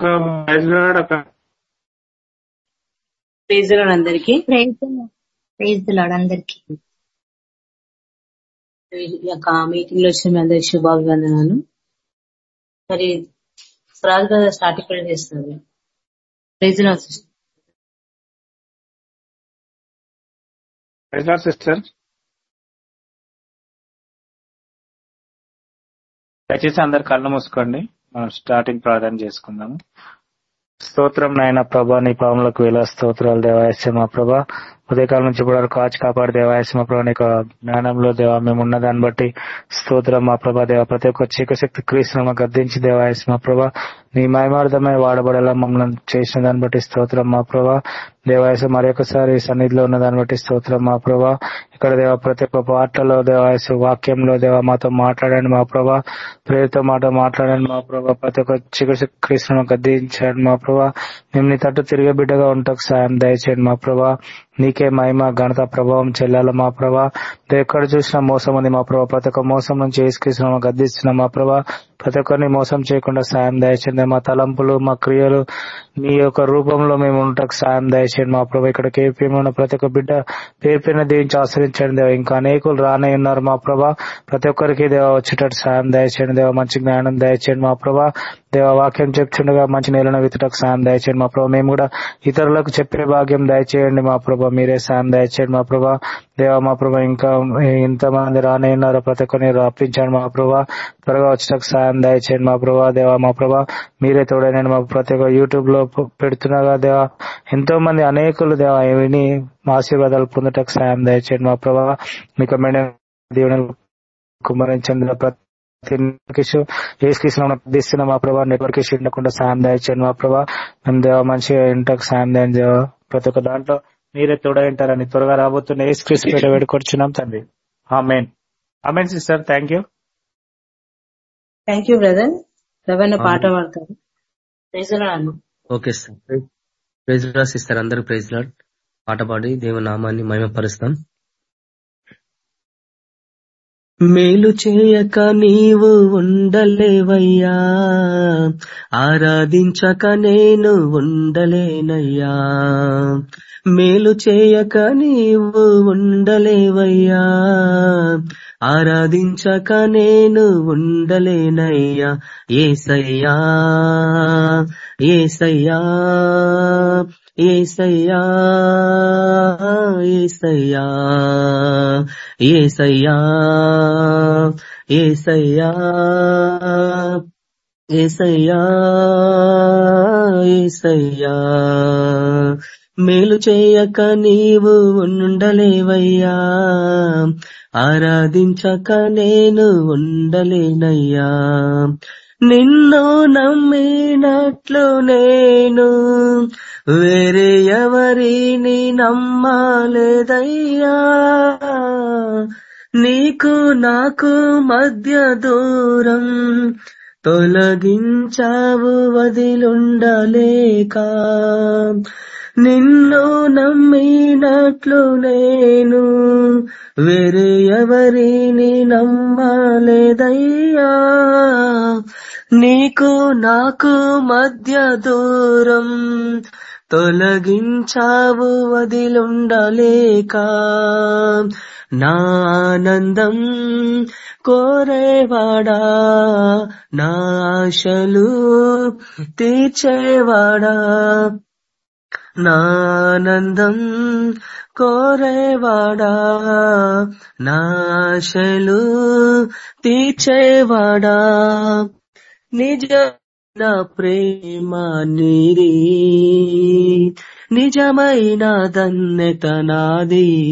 Praise అందరికి praise lord అందరికి యొక్క మీటింగ్లో వచ్చిన మీ అందరికి శుభాభివందనాలు. మరి రాజు గారు స్టార్టింగ్ చేస్తారు? Praise lord sister. Praise sister. దయచేసి అందరు కళ్ళు మూసుకోండి. మనం స్టార్టింగ్ ప్రార్థన చేసుకుందాము. స్తోత్రం నాయన ప్రభా నీ పాములకు వేల స్తోత్రాలు దేవాయస్య మా ప్రభా ఉదయకాలం నుంచి ఇప్పుడు కాచి కాపాడు దేవ మా ప్రభా నీకు జ్ఞానంలో దేవా మేము ఉన్న దాన్ని బట్టి స్తోత్రం మా ప్రభా దేవ ప్రతి ఒక్క చీకశక్తి క్రీస్తును గద్దించి దేవ మా ప్రభా నీ మయమార్థమై వాడబడేలా మమ్మల్ని చేసిన దాన్ని బట్టి స్తోత్రం మా ప్రభా. దేవాయస మరొకసారి సన్నిధిలో ఉన్న దాన్ని బట్టి స్తోత్రం మా ప్రభా. ఇక్కడ దేవ ప్రతి ఒక్క పాటలో దేవాయసు వాక్యంలో దేవ మాతో మాట్లాడండి మా ప్రభా. ప్రేరుతో మాట మాట్లాడండి మా ప్రభా. ప్రతి ఒక్క చికిత్స కృష్ణను గద్దించండి మా ప్రభా. మేము నీ తట్టు తిరిగే బిడ్డగా ఉంటాకు సాయం దయచేయండి మా ప్రభా. నీకే మహిమ ఘనత ప్రభావం చెల్లాల మా ప్రభా. ఎక్కడ చూసినా మోసం ఉంది మా ప్రభా. ప్రతి ఒక్క మోసం నుంచి వేసుకృష్ణ గద్దిస్తున్నాం మా ప్రభా. ప్రతి ఒక్కరిని మోసం చేయకుండా సాయం దయచేయండి. మా తలంపులు మా క్రియలు మీ యొక్క రూపంలో మేము ఉండటకు సాయం దయచేయండి మా ప్రభా. ఇక్కడ కేపీఎం ఉన్న ప్రతి ఒక్క బిడ్డ పేరు పైన దీవించి ఆశ్రయించండి దేవ. ఇంకా అనేకులు రానే ఉన్నారు మా ప్రభా. ప్రతి ఒక్కరికి దేవ వచ్చేటట్టు సాయం దయచేయండి దేవ. మంచి జ్ఞానం దయచేయండి మా ప్రభా. దేవ వాక్యం చెప్తుండగా మంచి నేలను విత్తటకు సాయం దయచేయండి మా ప్రభా. మేము కూడా ఇతరులకు చెప్పే భాగ్యం దయచేయండి మా ప్రభా. మీరే సాయం దయచేయండి మా ప్రభా. దేవ మా ప్రభా ఇంకా ఇంతమంది రానే ప్రతి ఒక్కరిని రప్పించండి మా ప్రభా. త్వరగా వచ్చేటకు సాయం దయచేయండి మా ప్రభా. దేవ మా ప్రభా మీరే తోడైనండి మా ప్రతి ఒక్క యూట్యూబ్లో పెడుతున్నాగా దేవ. ఎంతో మంది అనేకులు దేవ విని ఆశీర్వాదాలు పొందటకు సాయం దయచేయండి మా ప్రభా. మీకు మేడం దీవెనలు కుమరించండి. ప్రతి ఏసుకృష్ణ మా ప్రభా నెట్వర్క్ ఇష్యూ ఉండకుండా సాయం దయచేయండి మా ప్రభా. మేము దేవ మంచిగా ఇంటకు సాయం దయం దేవ. ప్రతి ఒక్క దాంట్లో మీరే తోడైంటారని త్వరగా రాబోతున్న ఏసుక్రీస్తు పేట వేడుకొచ్చున్నాం తండ్రి. Amen amen sister thank you thank you brother Ravana పాట పాడతారు. Praise lord okay sir praise lord sister అందరూ ప్రైజ్ లాడ్ పాట పాడి దేవనామాన్ని మహిమపరుస్తాం. మేలు చేయక నీవు ఉండలేవయ్యా. ఆరాధించక నేను ఉండలేనయ్యా. మేలు చేయక నీవు ఉండలేవయ్యా. ఆరాధించక నేను ఉండలేనయ్యా. ఏసయ్యా ఏసయ్యా. ఏసయ్యా ఏసయ్యా ఏసయ్యా ఏసయ్యా ఏసయ్యా ఏసయ్యా. మేలు చేయక నీవు ఉండలేవయ్యా ఆరాధించక నేను ఉండలేనయ్యా. నిన్ను నమ్మినట్లు నేను వేరే ఎవరిని నమ్మలేదయ్యా. నీకు నాకు మధ్య దూరం తొలగించావు వదిలుండలేక నిన్ను నమ్మినట్లు నేను వేరే ఎవరిని నమ్మలేదయ్యా. నీకు నాకు మధ్య దూరం తొలగించావు వదిలుండలేక నా ఆనందం కోరేవాడా? నా ఆశలు తీర్చేవాడా? నానందం కోరేవాడా నాశలు తీర్చేవాడా. నిజ నా ప్రేమ నీరి నిజమైన ధన్యత నాది.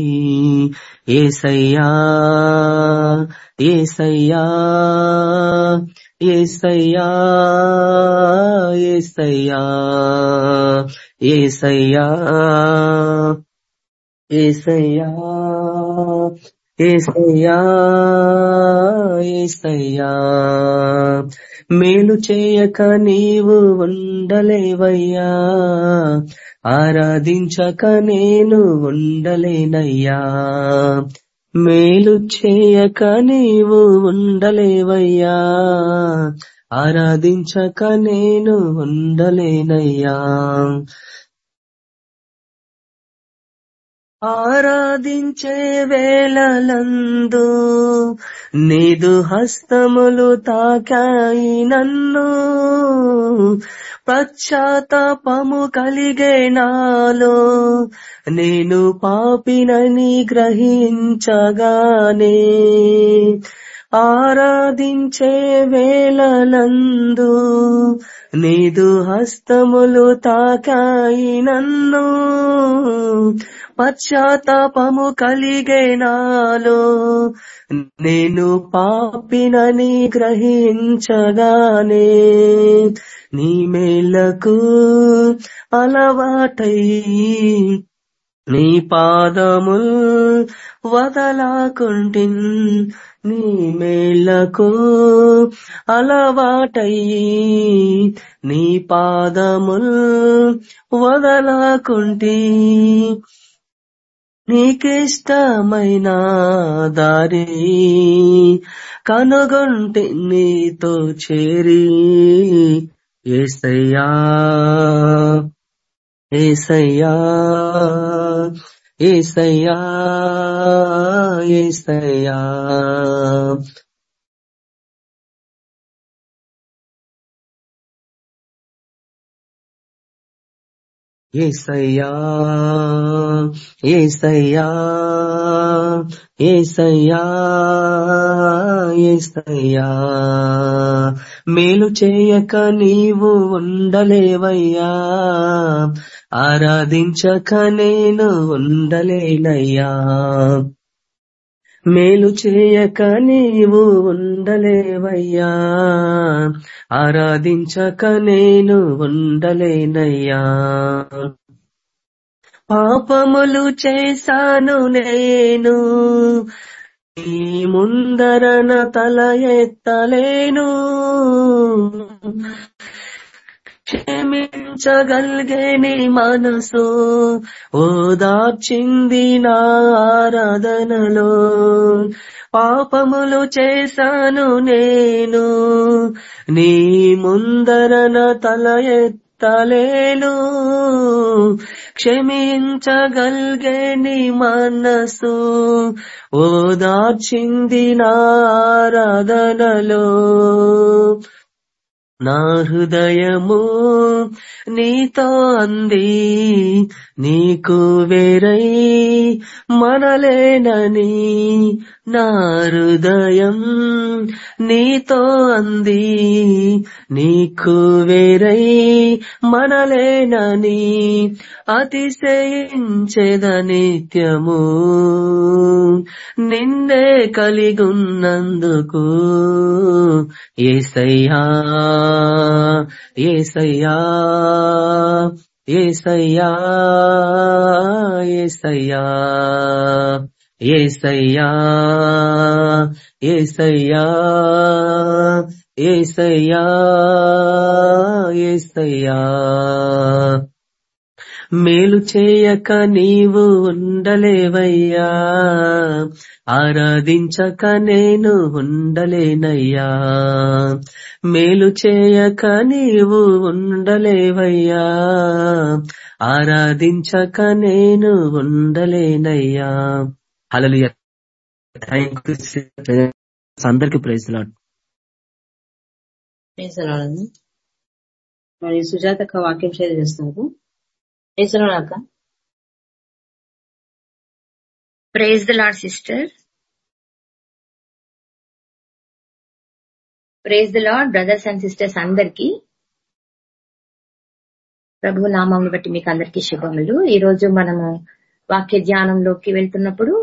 ఏసయ్యా ఏసయ్యా ఏసయ్యా ఏసయ్యా. ఏసయ్యా ఏసయ్యా ఏసయ్యా ఏసయ్యా. మేలు చేయక నీవు ఉండలేవయ్యా. ఆరాధించక నేను ఉండలేనయ్యా. మేలు చేయక నీవు ఉండలేవయ్యా. ఆరాధించక నేను ఉండలేనయ్యా. ఆరాధించే వేళలందు నీదు హస్తములు తాకాయి నన్ను. పశ్చాత్తాపము కలిగే నాలో నేను పాపినని గ్రహించగానే ఆరాధించే వేళలందు నీదు హస్తములు తాకాయి నన్ను. పశ్చాత్తాపము కలిగే నాలో నేను పాపినని గ్రహించగానే నీ మేలకు అలవాటై నీ పాదముల్ వదలాకుంటిన్. నీ మేళ్ళకు అలవాటయ్యి నీ పాదముల్ వదలాకుంటి నీకిష్టమైన దారి కనుగొంటి నీతో చేరి ఏసయ్యా ఏసయ్యా. ఏసయ్యా ఏసయ్యా ఏసయ్యా ఏసయ్యా ఏసయ్యా ఏసయ్యా. మేలు చేయక నీవు ఉండలేవయ్యా. ఆరాధించక నేను ఉండలేనయ్యా. మేలు చేయక నీవు ఉండలేవయ్యా. ఆరాధించక నేను ఉండలేనయ్యా. పాపములు చేశాను నేను. నీ ముందరన తల ఎత్తలేను. క్షమించగలిగే నీ మనసు ఓదార్చింది నా ఆరాధనలో. పాపములు చేశాను నేను. నీ ముందరన తల ఎత్తలేను. క్షమించగలిగే నీ మనసు ఓదార్చింది నా ఆరాధనలో. నా హృదయము నీతో అంది నీకు వేరై మనలేనని నా హృదయం నీతో అంది నీకు వేరై మనలేనని అతిశయించేదనిత్యము నిన్నే కలిగున్నందుకు ఏసయ్యా ఏసయ్యా ఏసయ్యా ఏసయ్యా ఏసయ్యా ఏసయ్యా ఏసయ్యా ఏసయ్యా. మేలు చేయక నీవు ఉండలేవయ్యా. ఆరాధించక నేను ఉండలేనయ్యా. మేలు చేయక నీవు ఉండలేవయ్యా. ఆరాధించక నేను ఉండలేనయ్యా. అలలు అందరికి ప్రైజ్ లాడ్. మరి సుజాత వాక్యం షేర్ చేస్తున్నారు. ప్రేసలాడక్క praise the lord sister praise the lord brothers and sisters అందరికి. ప్రభు నామం బట్టి మీకు అందరికీ శుభములు. ఈ రోజు మనము వాక్య ధ్యానంలోకి వెళ్తున్నప్పుడు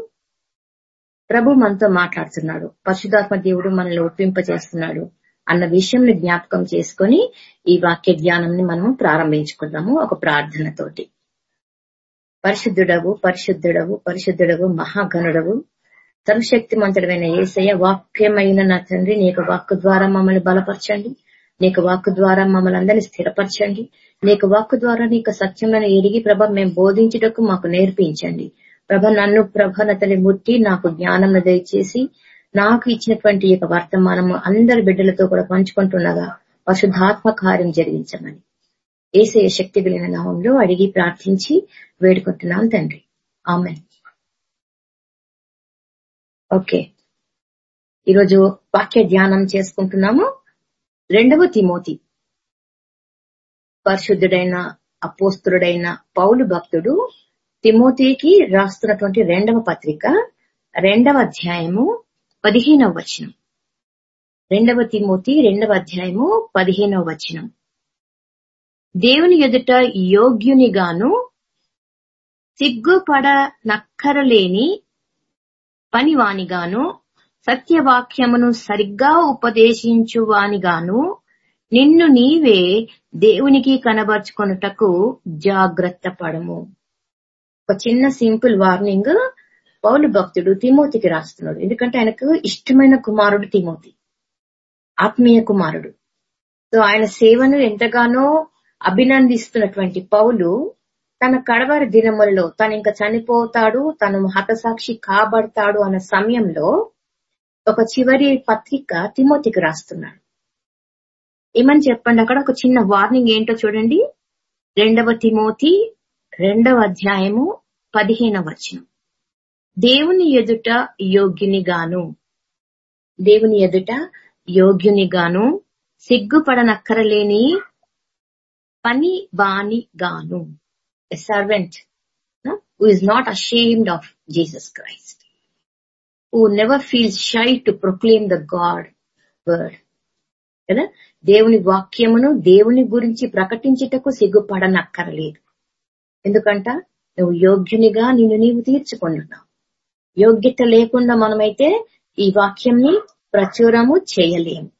ప్రభు మనతో మాట్లాడుతున్నాడు. పరిశుధాత్మ దేవుడు మనల్ని ఒప్పింపజేస్తున్నాడు. అన్న విషయంని జ్ఞాపకం చేసుకొని ఈ వాక్య ధ్యానంని మనము ప్రారంభించుకుందాము ఒక ప్రార్థనతోటి. పరిశుద్ధుడవు పరిశుద్ధుడవు పరిశుద్ధుడవు మహాగణుడవు సర్వశక్తిమంతుడమైన ఏసయ్య వాక్యమైన నా తండ్రి నీకు వాక్కు ద్వారా మమ్మల్ని బలపరచండి. నీకు వాక్కు ద్వారా మమ్మల్ని అందరినీ స్థిరపరచండి. నీకు వాక్కు ద్వారా నీకు సత్యమైన ఎరిగి ప్రభ మేము బోధించుటకు మాకు నేర్పించండి. ప్రభ నన్ను ప్రభనతని ముట్టి నాకు జ్ఞానం దయచేసి నాకు ఇచ్చినటువంటి యొక్క వర్తమానము అందరి బిడ్డలతో కూడా పంచుకుంటుండగా పరిశుద్ధాత్మ కార్యం జరిగించమని. ఏసయ శక్తి కలిగిన నామంలో అడిగి ప్రార్థించి వేడుకుంటున్నాను తండ్రి. ఆమె ఓకే. ఈరోజు వాక్య ధ్యానం చేసుకుంటున్నాము. రెండవ తిమోతి. పరిశుద్ధుడైన అపోస్తుడైన పౌలు భక్తుడు తిమోతికి రాస్తున్నటువంటి రెండవ పత్రిక రెండవ అధ్యాయము పదిహేనవ వచనం. రెండవ తిమోతి రెండవ అధ్యాయము పదిహేనవ వచనం. దేవుని ఎదుట యోగ్యునిగాను సిగ్గుపడ నక్కరలేని పనివానిగాను సత్యవాక్యమును సరిగ్గా ఉపదేశించువానిగాను నిన్ను నీవే దేవునికి కనబరుచుకొనుటకు జాగ్రత్త పడము ఒక చిన్న సింపుల్ వార్నింగ్. పౌలు భక్తుడు తిమోతికి రాస్తున్నాడు. ఎందుకంటే ఆయనకు ఇష్టమైన కుమారుడు తిమోతి. ఆత్మీయ కుమారుడు. సో ఆయన సేవను ఎంతగానో అభినందిస్తున్నటువంటి పౌలు తన కడవరి దినములలో తను ఇంకా చనిపోతాడు తను హతసాక్షి కాబడతాడు అన్న సమయంలో ఒక చివరి పత్రిక తిమోతికి రాస్తున్నాడు. ఏమని చెప్పండి అక్కడ? ఒక చిన్న వార్నింగ్ ఏంటో చూడండి. రెండవ తిమోతి రెండవ అధ్యాయము పదిహేనవ వచనం. దేవుని ఎదుట యోగ్యునిగాను. దేవుని ఎదుట యోగ్యునిగాను సిగ్గుపడనక్కరలేని పని బానిగాను. A servant who is not ashamed of Jesus Christ who never feels shy to proclaim the God word కదా? దేవుని వాక్యమును దేవుని గురించి ప్రకటించుటకు సిగ్గుపడనక్కరలేదు. ఎందుకంట? నువ్వు యోగ్యునిగా నిన్ను నీవు తీర్చుకుంటున్నావు యోగ్యత లేకుండా మనమైతే ఈ వాక్యంని ప్రచురము చేయలేము.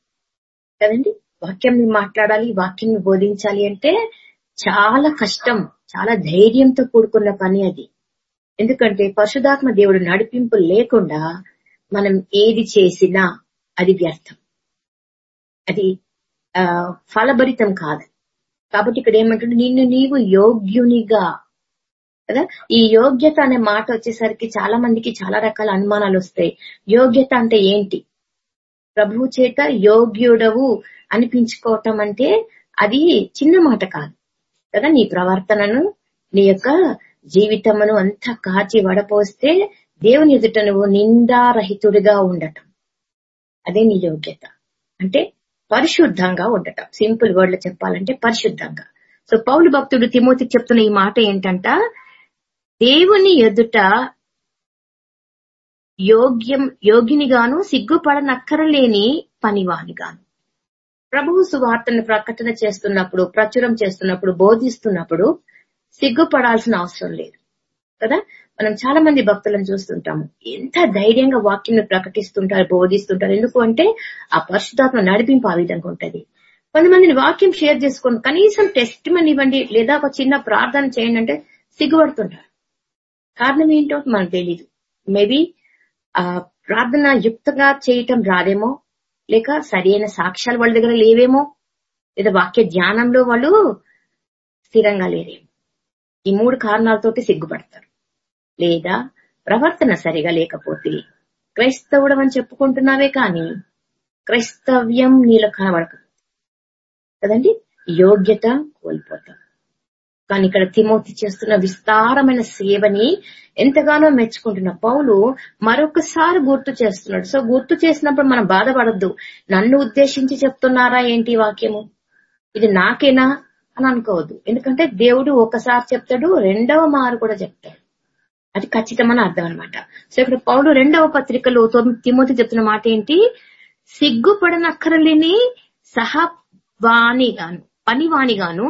కదండి? వాక్యంని మాట్లాడాలి వాక్యంని బోధించాలి అంటే చాలా కష్టం చాలా ధైర్యంతో కూడుకున్న పని అది. ఎందుకంటే పరశుధాత్మ దేవుడు నడిపింపు లేకుండా మనం ఏది చేసినా అది వ్యర్థం. అది ఆ ఫలభరితం కాదు. కాబట్టి ఇక్కడ ఏమంటుంటే నిన్ను నీవు యోగ్యునిగా కదా? ఈ యోగ్యత అనే మాట వచ్చేసరికి చాలా మందికి చాలా రకాల అనుమానాలు వస్తాయి. యోగ్యత అంటే ఏంటి? ప్రభువు చేత యోగ్యుడవు అనిపించుకోవటం అంటే అది చిన్న మాట కాదు. కదా? నీ ప్రవర్తనను నీ యొక్క జీవితమును అంతా కాచి వడపోస్తే దేవుని ఎదుట నువ్వు నిందారహితుడిగా ఉండటం. అదే నీ యోగ్యత. అంటే పరిశుద్ధంగా ఉండటం. సింపుల్ వర్డ్లో చెప్పాలంటే పరిశుద్ధంగా. సో పౌలు భక్తుడు తిమోతికి చెప్తున్న ఈ మాట ఏంటంట? దేవుని ఎదుట యోగ్యం యోగినిగాను సిగ్గుపడనక్కరలేని పనివానిగాను. ప్రభువు సువార్తను ప్రకటన చేస్తున్నప్పుడు ప్రచురం చేస్తున్నప్పుడు బోధిస్తున్నప్పుడు సిగ్గుపడాల్సిన అవసరం లేదు. కదా? మనం చాలా మంది భక్తులను చూస్తుంటాము. ఎంత ధైర్యంగా వాక్యం ప్రకటిస్తుంటారు బోధిస్తుంటారు. ఎందుకు అంటే ఆ పరిశుధాత్మ నడిపింపు ఆ విధంగా ఉంటది. కొంతమందిని వాక్యం షేర్ చేసుకోండి కనీసం టెస్ట్ ఇవ్వండి లేదా ఒక చిన్న ప్రార్థన చేయండి అంటే సిగ్గుపడుతుంటారు. కారణం ఏంటో మనకు తెలియదు మేబీ ఆ ప్రార్థన యుక్తంగా చేయటం రాదేమో లేక సరైన సాక్ష్యాలు వాళ్ళ దగ్గర లేవేమో లేదా వాక్య ధ్యానంలో వాళ్ళు స్థిరంగా లేరేమో. ఈ మూడు కారణాలతోటి సిగ్గుపడతారు. లేదా ప్రవర్తన సరిగా లేకపోతే క్రైస్తవుడు అని చెప్పుకుంటున్నావే కానీ క్రైస్తవ్యం నీలో కనబడక కదండి? యోగ్యత కోల్పోతాం. కానీ ఇక్కడ తిమోతి చేస్తున్న విస్తారమైన సేవని ఎంతగానో మెచ్చుకుంటున్న పౌలు మరొకసారి గుర్తు చేస్తున్నాడు. సో గుర్తు చేసినప్పుడు మనం బాధపడద్దు. నన్ను ఉద్దేశించి చెప్తున్నారా ఏంటి వాక్యము? ఇది నాకేనా అని అనుకోవద్దు. ఎందుకంటే దేవుడు ఒకసారి చెప్తాడు రెండవ మారు కూడా చెప్తాడు. అది ఖచ్చితమని అర్థం అనమాట సో ఇక్కడ పౌలు రెండవ పత్రికలో తిమోతి చెప్తున్న మాట ఏంటి? సిగ్గుపడనక్కరలేని సహవాణిగాను పనివాణిగాను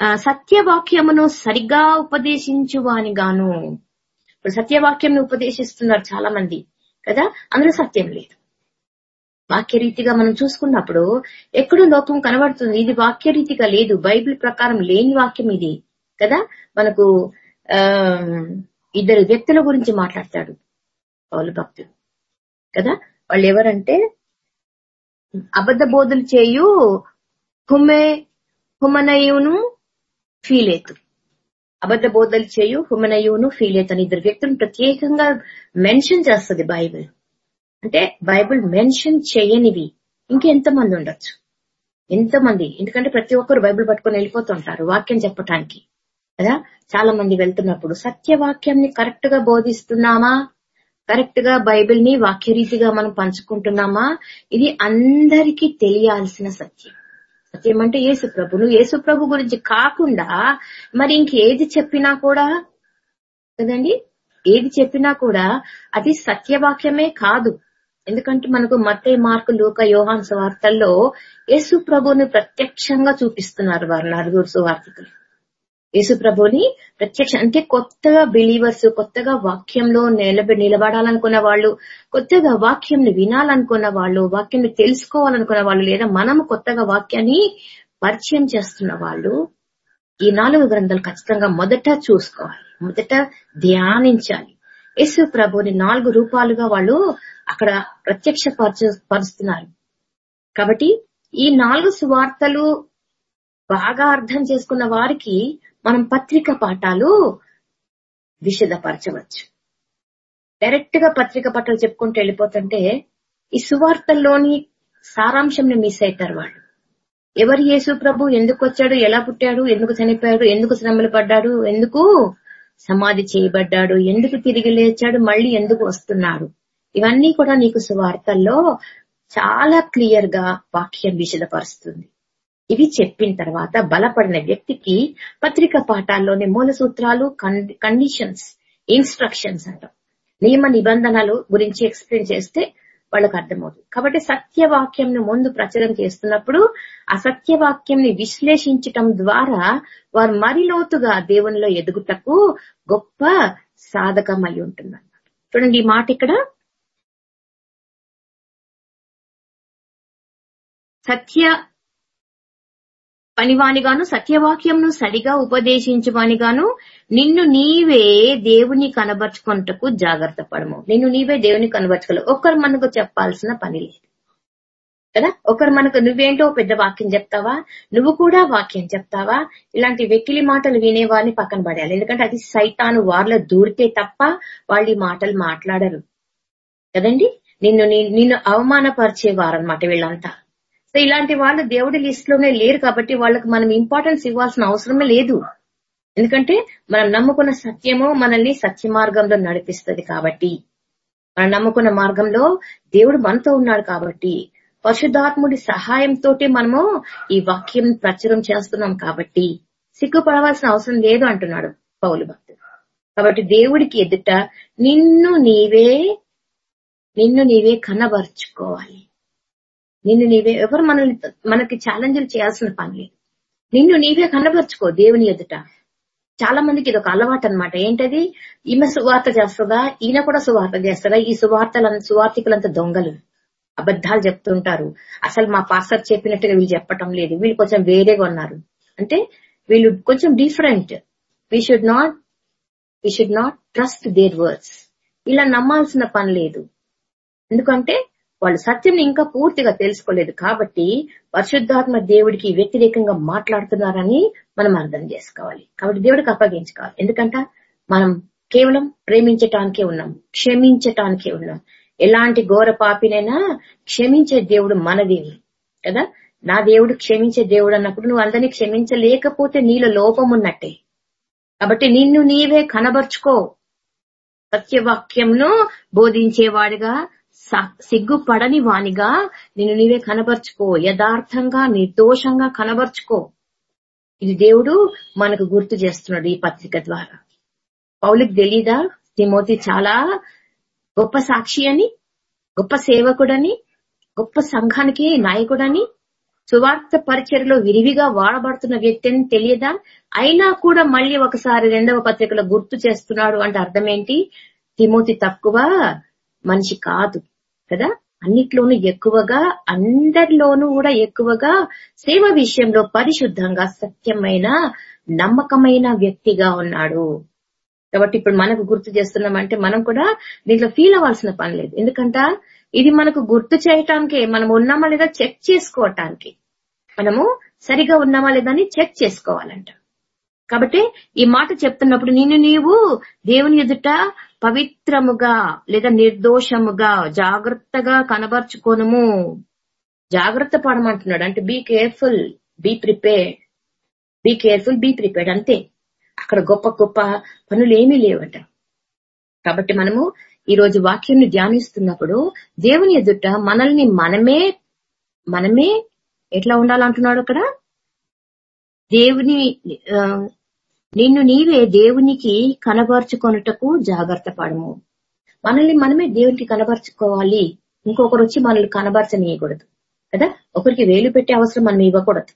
సత్యవాక్యమును సరిగ్గా ఉపదేశించువానిగాను ఇప్పుడు సత్యవాక్యం ఉపదేశిస్తున్నారు చాలా మంది కదా? అందులో సత్యం లేదు. వాక్యరీతిగా మనం చూసుకున్నప్పుడు ఎక్కడో లోపం కనబడుతుంది. ఇది వాక్యరీతిగా లేదు. బైబిల్ ప్రకారం లేని వాక్యం ఇది కదా? మనకు ఆ ఇద్దరు వ్యక్తుల గురించి మాట్లాడతాడు పౌలు భక్తుడు కదా? వాళ్ళు ఎవరంటే అబద్ధ బోధలు చేయు హుమే హుమనయును ఫీలేతు అబద్ధ బోధలు చేయు హుమనయును ఫీలేతు అని ఇద్దరు వ్యక్తులను ప్రత్యేకంగా మెన్షన్ చేస్తుంది బైబిల్. అంటే బైబిల్ మెన్షన్ చేయనివి. ఇంకెంతమంది ఉండొచ్చు? ఎంతమంది? ఎందుకంటే ప్రతి ఒక్కరు బైబిల్ పట్టుకొని వెళ్ళిపోతుంటారు వాక్యం చెప్పటానికి. కదా? చాలా మంది వెళ్తున్నప్పుడు సత్యవాక్యాన్ని కరెక్ట్గా బోధిస్తున్నామా? కరెక్ట్గా బైబిల్ని వాక్యరీతిగా మనం పంచుకుంటున్నామా? ఇది అందరికీ తెలియాల్సిన సత్యం. సత్యం అంటే యేసు ప్రభు నువ్వు యేసు ప్రభు గురించి కాకుండా మరి ఇంకేది చెప్పినా కూడా కదండి? ఏది చెప్పినా కూడా అది సత్యవాక్యమే కాదు. ఎందుకంటే మనకు మతే మార్కు లూక యోహాన్ సువార్తల్లో యేసు ప్రభుని ప్రత్యక్షంగా చూపిస్తున్నారు వారు నలుగురు సువార్తలు యేసు ప్రభుని ప్రత్యక్ష అంటే కొత్తగా బిలీవర్స్ కొత్తగా వాక్యంలో నిలబ నిలబడాలనుకున్న వాళ్ళు కొత్తగా వాక్యంని వినాలనుకున్న వాళ్ళు వాక్యాన్ని తెలుసుకోవాలనుకున్న వాళ్ళు లేదా మనము కొత్తగా వాక్యాన్ని పరిచయం చేస్తున్న వాళ్ళు ఈ నాలుగు గ్రంథాలు ఖచ్చితంగా మొదట చూసుకోవాలి. మొదట ధ్యానించాలి. యేసు ప్రభుని నాలుగు రూపాలుగా వాళ్ళు అక్కడ ప్రత్యక్ష పరుస్తున్నారు. కాబట్టి ఈ నాలుగు సువార్తలు బాగా అర్థం చేసుకున్న వారికి మనం పత్రిక పాఠాలు విషదపరచవచ్చు డైరెక్ట్గా పత్రిక పాఠాలు చెప్పుకుంటూ వెళ్ళిపోతుంటే ఈ సువార్తల్లోని సారాంశం మిస్ అవుతారు వాళ్ళు. ఎవరు యేసు ప్రభు? ఎందుకు వచ్చాడు? ఎలా పుట్టాడు? ఎందుకు చనిపోయాడు? ఎందుకు శ్రమలు పడ్డాడు? ఎందుకు సమాధి చేయబడ్డాడు? ఎందుకు తిరిగి లేచాడు? మళ్ళీ ఎందుకు వస్తున్నాడు? ఇవన్నీ కూడా నీకు సువార్తల్లో చాలా క్లియర్గా వాక్యం విషదపరుస్తుంది ఇవి చెప్పిన తర్వాత బలపడిన వ్యక్తికి పత్రిక పాఠాల్లోని మూల సూత్రాలు కండిషన్స్ ఇన్స్ట్రక్షన్స్ అంటాం. నియమ నిబంధనలు గురించి ఎక్స్ప్లెయిన్ చేస్తే వాళ్ళకి అర్థమవుతుంది. కాబట్టి సత్యవాక్యంను ముందు ప్రచారం చేస్తున్నప్పుడు ఆ సత్యవాక్యంని విశ్లేషించటం ద్వారా వారు మరి లోతుగా దేవునిలో ఎదుగుటకు గొప్ప సాధకమై ఉంటుంది చూడండి ఈ మాట ఇక్కడ. సత్య పనివానిగాను సత్యవాక్యంను సరిగా ఉపదేశించువానిగాను నిన్ను నీవే దేవుని కనబరుచుకుంటకు జాగ్రత్త పడము. నిన్ను నీవే దేవుని కనబరుచుకోలేవు ఒకరు మనకు చెప్పాల్సిన పని లేదు. కదా? ఒకరు మనకు నువ్వేంటో పెద్ద వాక్యం చెప్తావా? నువ్వు కూడా వాక్యం చెప్తావా? ఇలాంటి వెకిలి మాటలు వినేవారిని పక్కన పడేయాలి. ఎందుకంటే అది సైతాను వారిలో దూరితే తప్ప వాళ్ళు ఈ మాటలు మాట్లాడరు. కదండి? నిన్ను నిన్ను అవమానపరిచేవారనమాట వీళ్ళంతా. సో ఇలాంటి వాళ్ళు దేవుడి లిస్ట్లోనే లేరు కాబట్టి వాళ్ళకి మనం ఇంపార్టెన్స్ ఇవ్వాల్సిన అవసరమే లేదు. ఎందుకంటే మనం నమ్ముకున్న సత్యము మనల్ని సత్య మార్గంలో నడిపిస్తుంది కాబట్టి. మనం నమ్ముకున్న మార్గంలో దేవుడు మనతో ఉన్నాడు కాబట్టి. పరిశుద్ధాత్ముడి సహాయంతో మనము ఈ వాక్యం ప్రచురం చేస్తున్నాం కాబట్టి. సిగ్గుపడవలసిన అవసరం లేదు అంటున్నాడు పౌలు భక్తుడు. కాబట్టి దేవుడికి ఎదుట నిన్ను నీవే నిన్ను నీవే కనబరుచుకోవాలి. నిన్ను నీవే ఎవరు మనల్ని మనకి ఛాలెంజ్లు చేయాల్సిన పని లేదు. నిన్ను నీవే కనబరుచుకో దేవుని ఎదుట. చాలా మందికి ఇది ఒక అలవాటు అనమాట ఏంటది? ఈమె సువార్త చేస్తుందా? ఈయన కూడా సువార్త చేస్తారా ఈ సువార్తల సువార్థికులంతా దొంగలు. అబద్ధాలు చెప్తుంటారు. అసలు మా పాస్టర్ చెప్పినట్టుగా వీళ్ళు చెప్పటం లేదు. వీళ్ళు కొంచెం వేరేగా ఉన్నారు. అంటే వీళ్ళు కొంచెం different we should not we should not trust their words ఇలా నమ్మాల్సిన పని లేదు. ఎందుకంటే వాళ్ళు సత్యం ఇంకా పూర్తిగా తెలుసుకోలేదు కాబట్టి పరిశుద్ధాత్మ దేవుడికి వ్యతిరేకంగా మాట్లాడుతున్నారని మనం అర్థం చేసుకోవాలి. కాబట్టి దేవుడికి అప్పగించుకోవాలి. ఎందుకంట మనం కేవలం ప్రేమించటానికే ఉన్నాం క్షమించటానికే ఉన్నాం. ఎలాంటి ఘోర పాపినైనా క్షమించే దేవుడు మన దేవుడు కదా? నా దేవుడు క్షమించే దేవుడు అన్నప్పుడు నువ్వు అందరినీ క్షమించలేకపోతే నీలో లోపం ఉన్నట్టే. కాబట్టి నిన్ను నీవే కనబరుచుకో. సత్యవాక్యంను బోధించేవాడిగా సిగ్గుపడని వానిగా నిన్ను నీవే కనబరుచుకో. యథార్థంగా నిర్దోషంగా కనబరుచుకో. ఇది దేవుడు మనకు గుర్తు చేస్తున్నాడు ఈ పత్రిక ద్వారా. పౌలికి తెలీదా? తిమోతి చాలా గొప్ప సాక్షి అని గొప్ప సేవకుడని గొప్ప సంఘానికి నాయకుడని సువార్త పరిచయలో విరివిగా వాడబడుతున్న వ్యక్తి అని తెలియదా? అయినా కూడా మళ్ళీ ఒకసారి రెండవ పత్రికలో గుర్తు చేస్తున్నాడు అంటే అర్థం ఏంటి? తిమోతి తక్కువ మనిషి కాదు కదా? అన్నిట్లోనూ ఎక్కువగా అందరిలోనూ కూడా ఎక్కువగా సేవ విషయంలో పరిశుద్ధంగా సత్యమైన నమ్మకమైన వ్యక్తిగా ఉన్నాడు. కాబట్టి ఇప్పుడు మనకు గుర్తు చేస్తున్నామంటే మనం కూడా దీంట్లో ఫీల్ అవ్వాల్సిన పని లేదు. ఎందుకంట ఇది మనకు గుర్తు చేయటానికి మనం ఉన్నామా లేదా చెక్ చేసుకోవటానికి. మనము సరిగా ఉన్నామా లేదా అని చెక్ చేసుకోవాలంట. కాబట్టి ఈ మాట చెప్తున్నప్పుడు నిన్ను నీవు దేవుని ఎదుట పవిత్రముగా లేదా నిర్దోషముగా జాగ్రత్తగా కనబరుచుకోనము. జాగ్రత్త పడమంటున్నాడు. అంటే be careful be prepared be careful be prepared అంతే. అక్కడ గొప్ప గొప్ప పనులు ఏమీ లేవట. కాబట్టి మనము ఈ రోజు వాక్యాన్ని ధ్యానిస్తున్నప్పుడు దేవుని ఎదుట మనల్ని మనమే మనమే ఎట్లా ఉండాలంటున్నాడు అక్కడ? దేవుని నిన్ను నీవే దేవునికి కనబరుచుకొనుటకు జాగ్రత్త పడము. మనల్ని మనమే దేవునికి కనబరుచుకోవాలి. ఇంకొకరు వచ్చి మనల్ని కనబరచనీయకూడదు. కదా? ఒకరికి వేలు పెట్టే అవసరం మనం ఇవ్వకూడదు.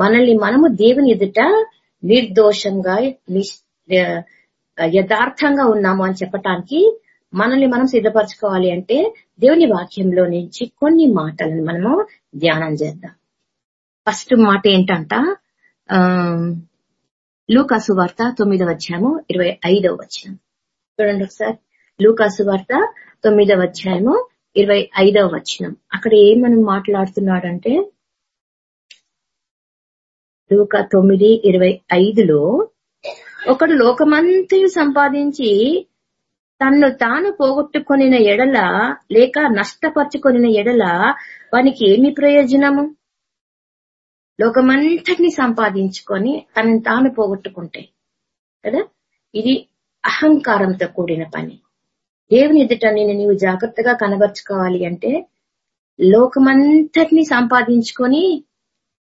మనల్ని మనము దేవుని ఎదుట నిర్దోషంగా యథార్థంగా ఉన్నాము అని చెప్పటానికి మనల్ని మనం సిద్ధపరచుకోవాలి అంటే దేవుని వాక్యంలో నుంచి కొన్ని మాటలను మనము ధ్యానం చేద్దాం. ఫస్ట్ మాట ఏంటంట? ఆ లూకాసు వార్త తొమ్మిదవ అధ్యాయము ఇరవై ఐదవ వచనం. చూడండి ఒకసారి. లూకాసు వార్త తొమ్మిదవ అధ్యాయము ఇరవై ఐదవ వచనం. అక్కడ ఏమని మాట్లాడుతున్నాడంటే లూకా తొమ్మిది ఇరవై ఐదులో ఒకడు లోకమంతయు సంపాదించి తన్ను తాను పోగొట్టుకొనిన ఎడల లేక నష్టపరుచుకొనిన ఎడల వానికి ఏమి ప్రయోజనము? లోకమంతటిని సంపాదించుకొని తనని తాను పోగొట్టుకుంటే కదా? ఇది అహంకారంతో కూడిన పని. దేవుని ఎదుట నేను నీవు జాగ్రత్తగా కనబరుచుకోవాలి అంటే లోకమంతటిని సంపాదించుకొని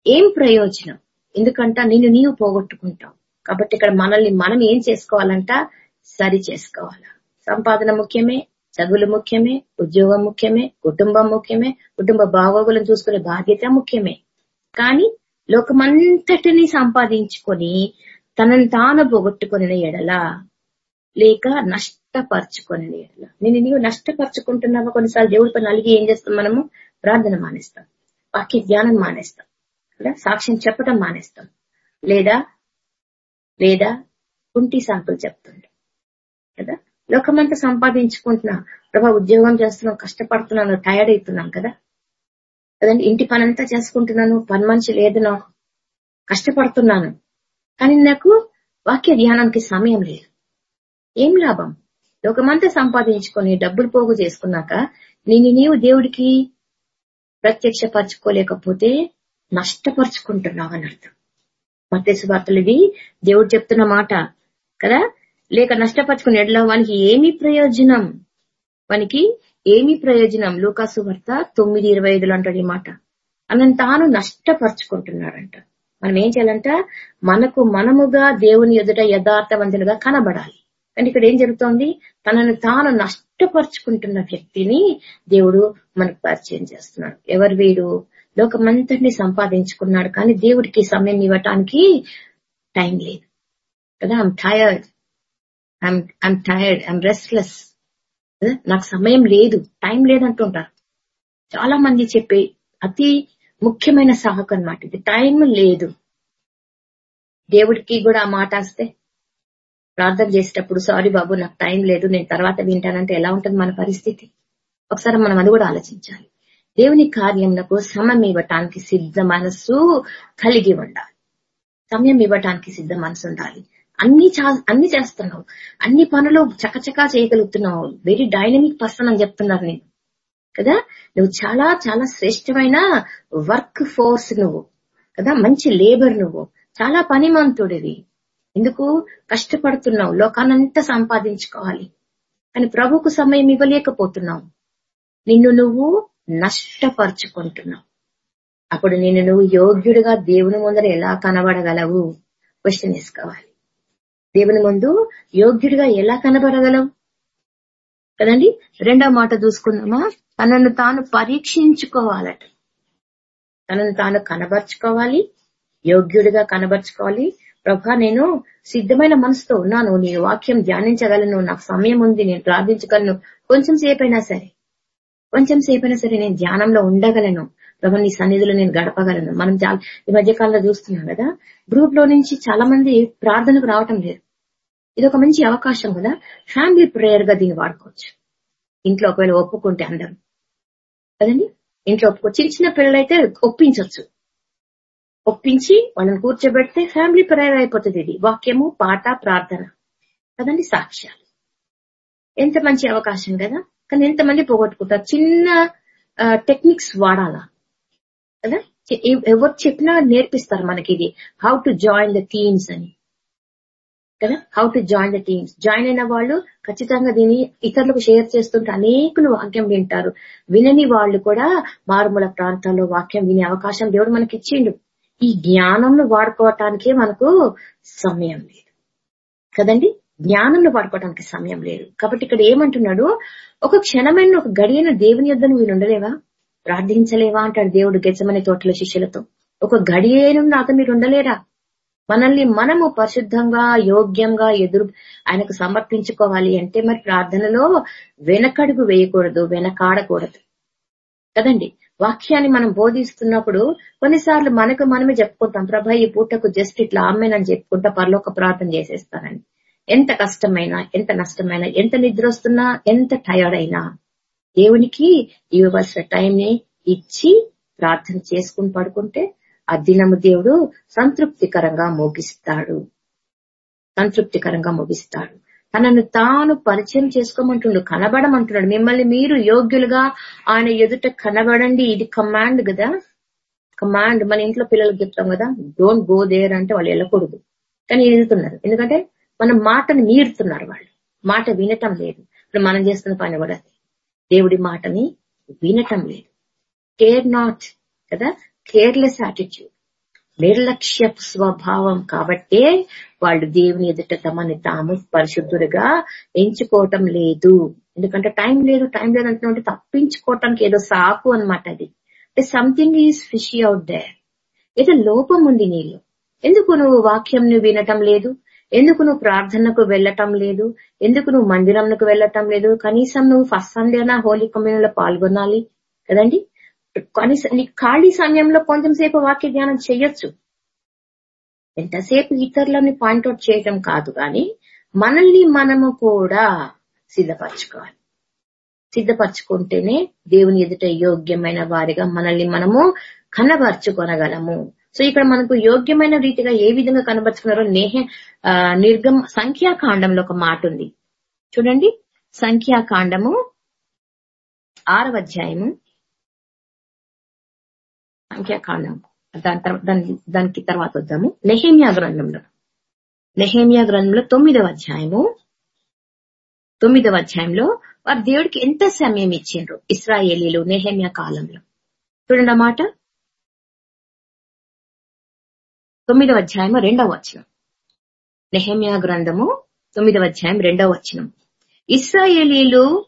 ఏం ప్రయోజనం? ఎందుకంట నిన్ను నీవు పోగొట్టుకుంటావు. కాబట్టి ఇక్కడ మనల్ని మనం ఏం చేసుకోవాలంట? సరి చేసుకోవాలా. సంపాదన ముఖ్యమే చదువులు ముఖ్యమే ఉద్యోగం ముఖ్యమే కుటుంబం ముఖ్యమే కుటుంబ భావోగులను చూసుకునే బాధ్యత ముఖ్యమే. కానీ లోకమంతటిని సంపాదించుకొని తనను తాను పోగొట్టుకుని ఎడల లేక నష్టపరచుకొని ఎడల. నేను నీవు నష్టపరచుకుంటున్నావా కొన్నిసార్లు దేవుడి పని అలిగి ఏం చేస్తాం మనము? ప్రార్థన మానేస్తాం. వాక్య ధ్యానం మానేస్తాం. లేదా సాక్ష్యం చెప్పడం మానేస్తాం. లేదా లేదా కుంటి సాకులు చెప్తుండే కదా? లోకమంతా సంపాదించుకుంటున్నా. ప్రభా ఉద్యోగం చేస్తున్నాం కష్టపడుతున్నాను టైర్డ్ అవుతున్నాం కదా? కదండి ఇంటి పని అంతా చేసుకుంటున్నాను పని మనిషి లేదు నాకు కష్టపడుతున్నాను. కానీ నాకు వాక్య ధ్యానానికి సమయం లేదు. ఏం లాభం? లోకమంతా సంపాదించుకొని డబ్బులు పోగు చేసుకున్నాక నేను నీవు దేవుడికి ప్రత్యక్షపరచుకోలేకపోతే నష్టపరుచుకుంటున్నావు అని అర్థం మత్స్సు ఇవి. దేవుడు చెప్తున్న మాట కదా? లేక నష్టపరుచుకుని ఎడల వానికి ఏమి ప్రయోజనం? వానికి ఏమి ప్రయోజనం? లూకాసు భర్త తొమ్మిది ఇరవై ఐదులో అంటాడు ఈ మాట. అనంత తాను నష్టపరుచుకుంటున్నాడంట. మనం ఏం చేయాలంట? మనకు మనముగా దేవుని ఎదుట యథార్థవంతులుగా కనబడాలి. కానీ ఇక్కడ ఏం జరుగుతోంది? తనను తాను నష్టపరుచుకుంటున్న వ్యక్తిని దేవుడు మనకు పరిచయం చేస్తున్నాడు. ఎవరు వీడు? లోకమంతటిని సంపాదించుకున్నాడు. కానీ దేవుడికి సమయం ఇవ్వటానికి టైం లేదు. కదా? I'm tired I'm tired I'm restless నాకు సమయం లేదు టైం లేదంటుంటారు చాలా మంది చెప్పే అతి ముఖ్యమైన సాహకు అనమాట ఇది. టైం లేదు. దేవుడికి కూడా ఆ మాట వస్తే ప్రార్థన చేసేటప్పుడు సారీ బాబు నాకు టైం లేదు నేను తర్వాత వింటానంటే ఎలా ఉంటుంది మన పరిస్థితి? ఒకసారి మనం అది కూడా ఆలోచించాలి. దేవుని కార్యములకు సమయం ఇవ్వటానికి సిద్ధ మనస్సు కలిగి ఉండాలి. సమయం ఇవ్వటానికి సిద్ధ మనసు ఉండాలి. అన్ని అన్ని చేస్తున్నావు. అన్ని పనులు చకచకా చేయగలుగుతున్నావు. వెరీ డైనమిక్ పర్సన్ అని చెప్తున్నారు నేను. కదా? నువ్వు చాలా చాలా శ్రేష్టమైన వర్క్ ఫోర్స్ నువ్వు. కదా? మంచి లేబర్ నువ్వు. చాలా పనిమంతుడివి. ఎందుకు? కష్టపడుతున్నావు. లోకానంతా సంపాదించుకోవాలి. కానీ ప్రభుకు సమయం ఇవ్వలేకపోతున్నావు. నిన్ను నువ్వు నష్టపరుచుకుంటున్నావు. అప్పుడు నిన్ను నువ్వు యోగ్యుడిగా దేవుని ముందర ఎలా కనబడగలవు? క్వశ్చన్ వేసుకోవాలి దేవుని ముందు యోగ్యుడిగా ఎలా కనబడగలం? కదండి? రెండో మాట చూసుకుందామా? తనను తాను పరీక్షించుకోవాలట. తనను తాను కనబరుచుకోవాలి యోగ్యుడిగా కనబరుచుకోవాలి. ప్రభా నేను సిద్ధమైన మనసుతో ఉన్నాను నీ వాక్యం ధ్యానించగలను నాకు సమయం ఉంది నేను ప్రార్థించగలను. కొంచెం సేపైనా సరే కొంచెం సేపైనా సరే నేను ధ్యానంలో ఉండగలను. ప్రభు నీ సన్నిధిలో నేను గడపగలను. మనం చాలా ఈ మధ్య కాలంలో చూస్తున్నాం కదా గ్రూప్లో నుంచి చాలా మంది ప్రార్థనకు రావటం లేదు. ఇది ఒక మంచి అవకాశం కదా. ఫ్యామిలీ ప్రేయర్గా దీన్ని వాడుకోవచ్చు. ఇంట్లో ఒకవేళ ఒప్పుకుంటే అందరూ. కదండి? ఇంట్లో ఒప్పుకో చిన్న చిన్న పిల్లలైతే ఒప్పించవచ్చు ఒప్పించి వాళ్ళని కూర్చోబెడితే ఫ్యామిలీ ప్రేయర్ అయిపోతుంది ఇది. వాక్యము పాట ప్రార్థన. కదండి? సాక్ష్యాలు. ఎంత మంచి అవకాశం కదా. కానీ ఎంతమంది పోగొట్టుకుంటారు? చిన్న టెక్నిక్స్ వాడాలా? కదా? ఎవరు చెప్పినా నేర్పిస్తారు మనకి ఇది. How to join the teams అని. కదా? How to join the teams join అయిన వాళ్ళు ఖచ్చితంగా దీన్ని ఇతరులకు షేర్ చేస్తుంటే అనేకులు వాక్యం వింటారు. వినని వాళ్ళు కూడా మారుమూల ప్రాంతాల్లో వాక్యం వినే అవకాశం దేవుడు మనకి ఇచ్చిండు ఈ జ్ఞానంను వాడుకోవటానికే మనకు సమయం లేదు. కదండి? జ్ఞానంలో వాడుకోవడానికి సమయం లేదు. కాబట్టి ఇక్కడ ఏమంటున్నాడు? ఒక క్షణమైన ఒక గడియన దేవుని యొద్ద నువ్వు ఉండలేవా? ప్రార్థించలేవా? అంటాడు దేవుడు గెచ్చమనే తోటల శిష్యులతో. ఒక గడియేను నాతో మీరు ఉండలేరా? మనల్ని మనము పరిశుద్ధంగా యోగ్యంగా ఎదురు ఆయనకు సమర్పించుకోవాలి అంటే మరి ప్రార్థనలో వెనకడుగు వేయకూడదు వెనకాడకూడదు. కదండి? వాక్యాన్ని మనం బోధిస్తున్నప్పుడు కొన్నిసార్లు మనకు మనమే చెప్పుకుంటాం ప్రభా ఈ పూటకు జస్ట్ ఇట్లా అమ్మేనని చెప్పుకుంటా పరలోక ప్రార్థన చేసేస్తానని. ఎంత కష్టమైనా ఎంత నష్టమైనా ఎంత నిద్ర వస్తున్నా ఎంత టయర్డ్ అయినా దేవునికి ఇవ్వవలసిన టైంని ఇచ్చి ప్రార్థన చేసుకుని పడుకుంటే ఆ దినము దేవుడు సంతృప్తికరంగా ముగిస్తాడు. సంతృప్తికరంగా ముగిస్తాడు. తనను తాను పరిచయం చేసుకోమంటుండు కనబడమంటున్నాడు. మిమ్మల్ని మీరు యోగ్యులుగా ఆయన ఎదుట కనబడండి. ఇది కమాండ్ కదా. కమాండ్ మన ఇంట్లో పిల్లలకు చెప్తాం కదా డోంట్ గో దేర్ అంటే వాళ్ళు వెళ్ళకూడదు. కానీ వెళ్తున్నారు. ఎందుకంటే మన మాటను మీరుతున్నారు వాళ్ళు. మాట వినటం లేదు. ఇప్పుడు మనం చేస్తున్న పని కూడా దేవుడి మాటని వినటం లేదు. కేర్ నాట్ కదా? కేర్లెస్ యాటిట్యూడ్ నిర్లక్ష్య స్వభావం కాబట్టే వాళ్ళు దేవుని ఎదుట తమని తాము పరిశుద్ధుడిగా ఎంచుకోవటం లేదు. ఎందుకంటే టైం లేదు టైం లేదు అంటే తప్పించుకోవటానికి ఏదో సాకు అన్నమాట అది. అంటే something is fishy out there ఏదో లోపం ఉంది నీలో. ఎందుకు నువ్వు వాక్యం నువ్వు వినటం లేదు? ఎందుకు నువ్వు ప్రార్థనకు వెళ్ళటం లేదు? ఎందుకు నువ్వు మందిరంకు వెళ్ళటం లేదు? కనీసం నువ్వు ఫస్ట్ సండే అయినా హోలీ కమ్యూనిలో పాల్గొనాలి కదండి? కానీ నీ ఖాళీ సమయంలో కొంచెం సేపు వాక్య ధ్యానం చేయొచ్చు. ఎంతసేపు ఇతరులని పాయింట్అవుట్ చేయటం కాదు కానీ మనల్ని మనము కూడా సిద్ధపరచుకోవాలి. సిద్ధపరచుకుంటేనే దేవుని ఎదుట యోగ్యమైన వారిగా మనల్ని మనము కనబరుచుకొనగలము. సో ఇక్కడ మనకు యోగ్యమైన రీతిగా ఏ విధంగా కనబరుచుకున్నారో నేహ నిర్గమ సంఖ్యాకాండంలో ఒక మాట ఉంది. చూడండి. సంఖ్యాకాండము ఆరవ అధ్యాయము సంఖ్యాకాండం దాని తర్వాత దానికి తర్వాత వద్దాము. నెహేమియా గ్రంథంలో. నెహేమియా గ్రంథంలో తొమ్మిదవ అధ్యాయము. తొమ్మిదవ అధ్యాయంలో వారు దేవుడికి ఎంత సమయం ఇచ్చిండ్రు? ఇస్రాయేలీలు నెహేమియా కాలంలో. చూడండి అన్నమాట తొమ్మిదవ అధ్యాయము రెండవ వచనం. నెహేమియా గ్రంథము తొమ్మిదవ అధ్యాయం రెండవ వచనం. ఇస్రాయేలీలు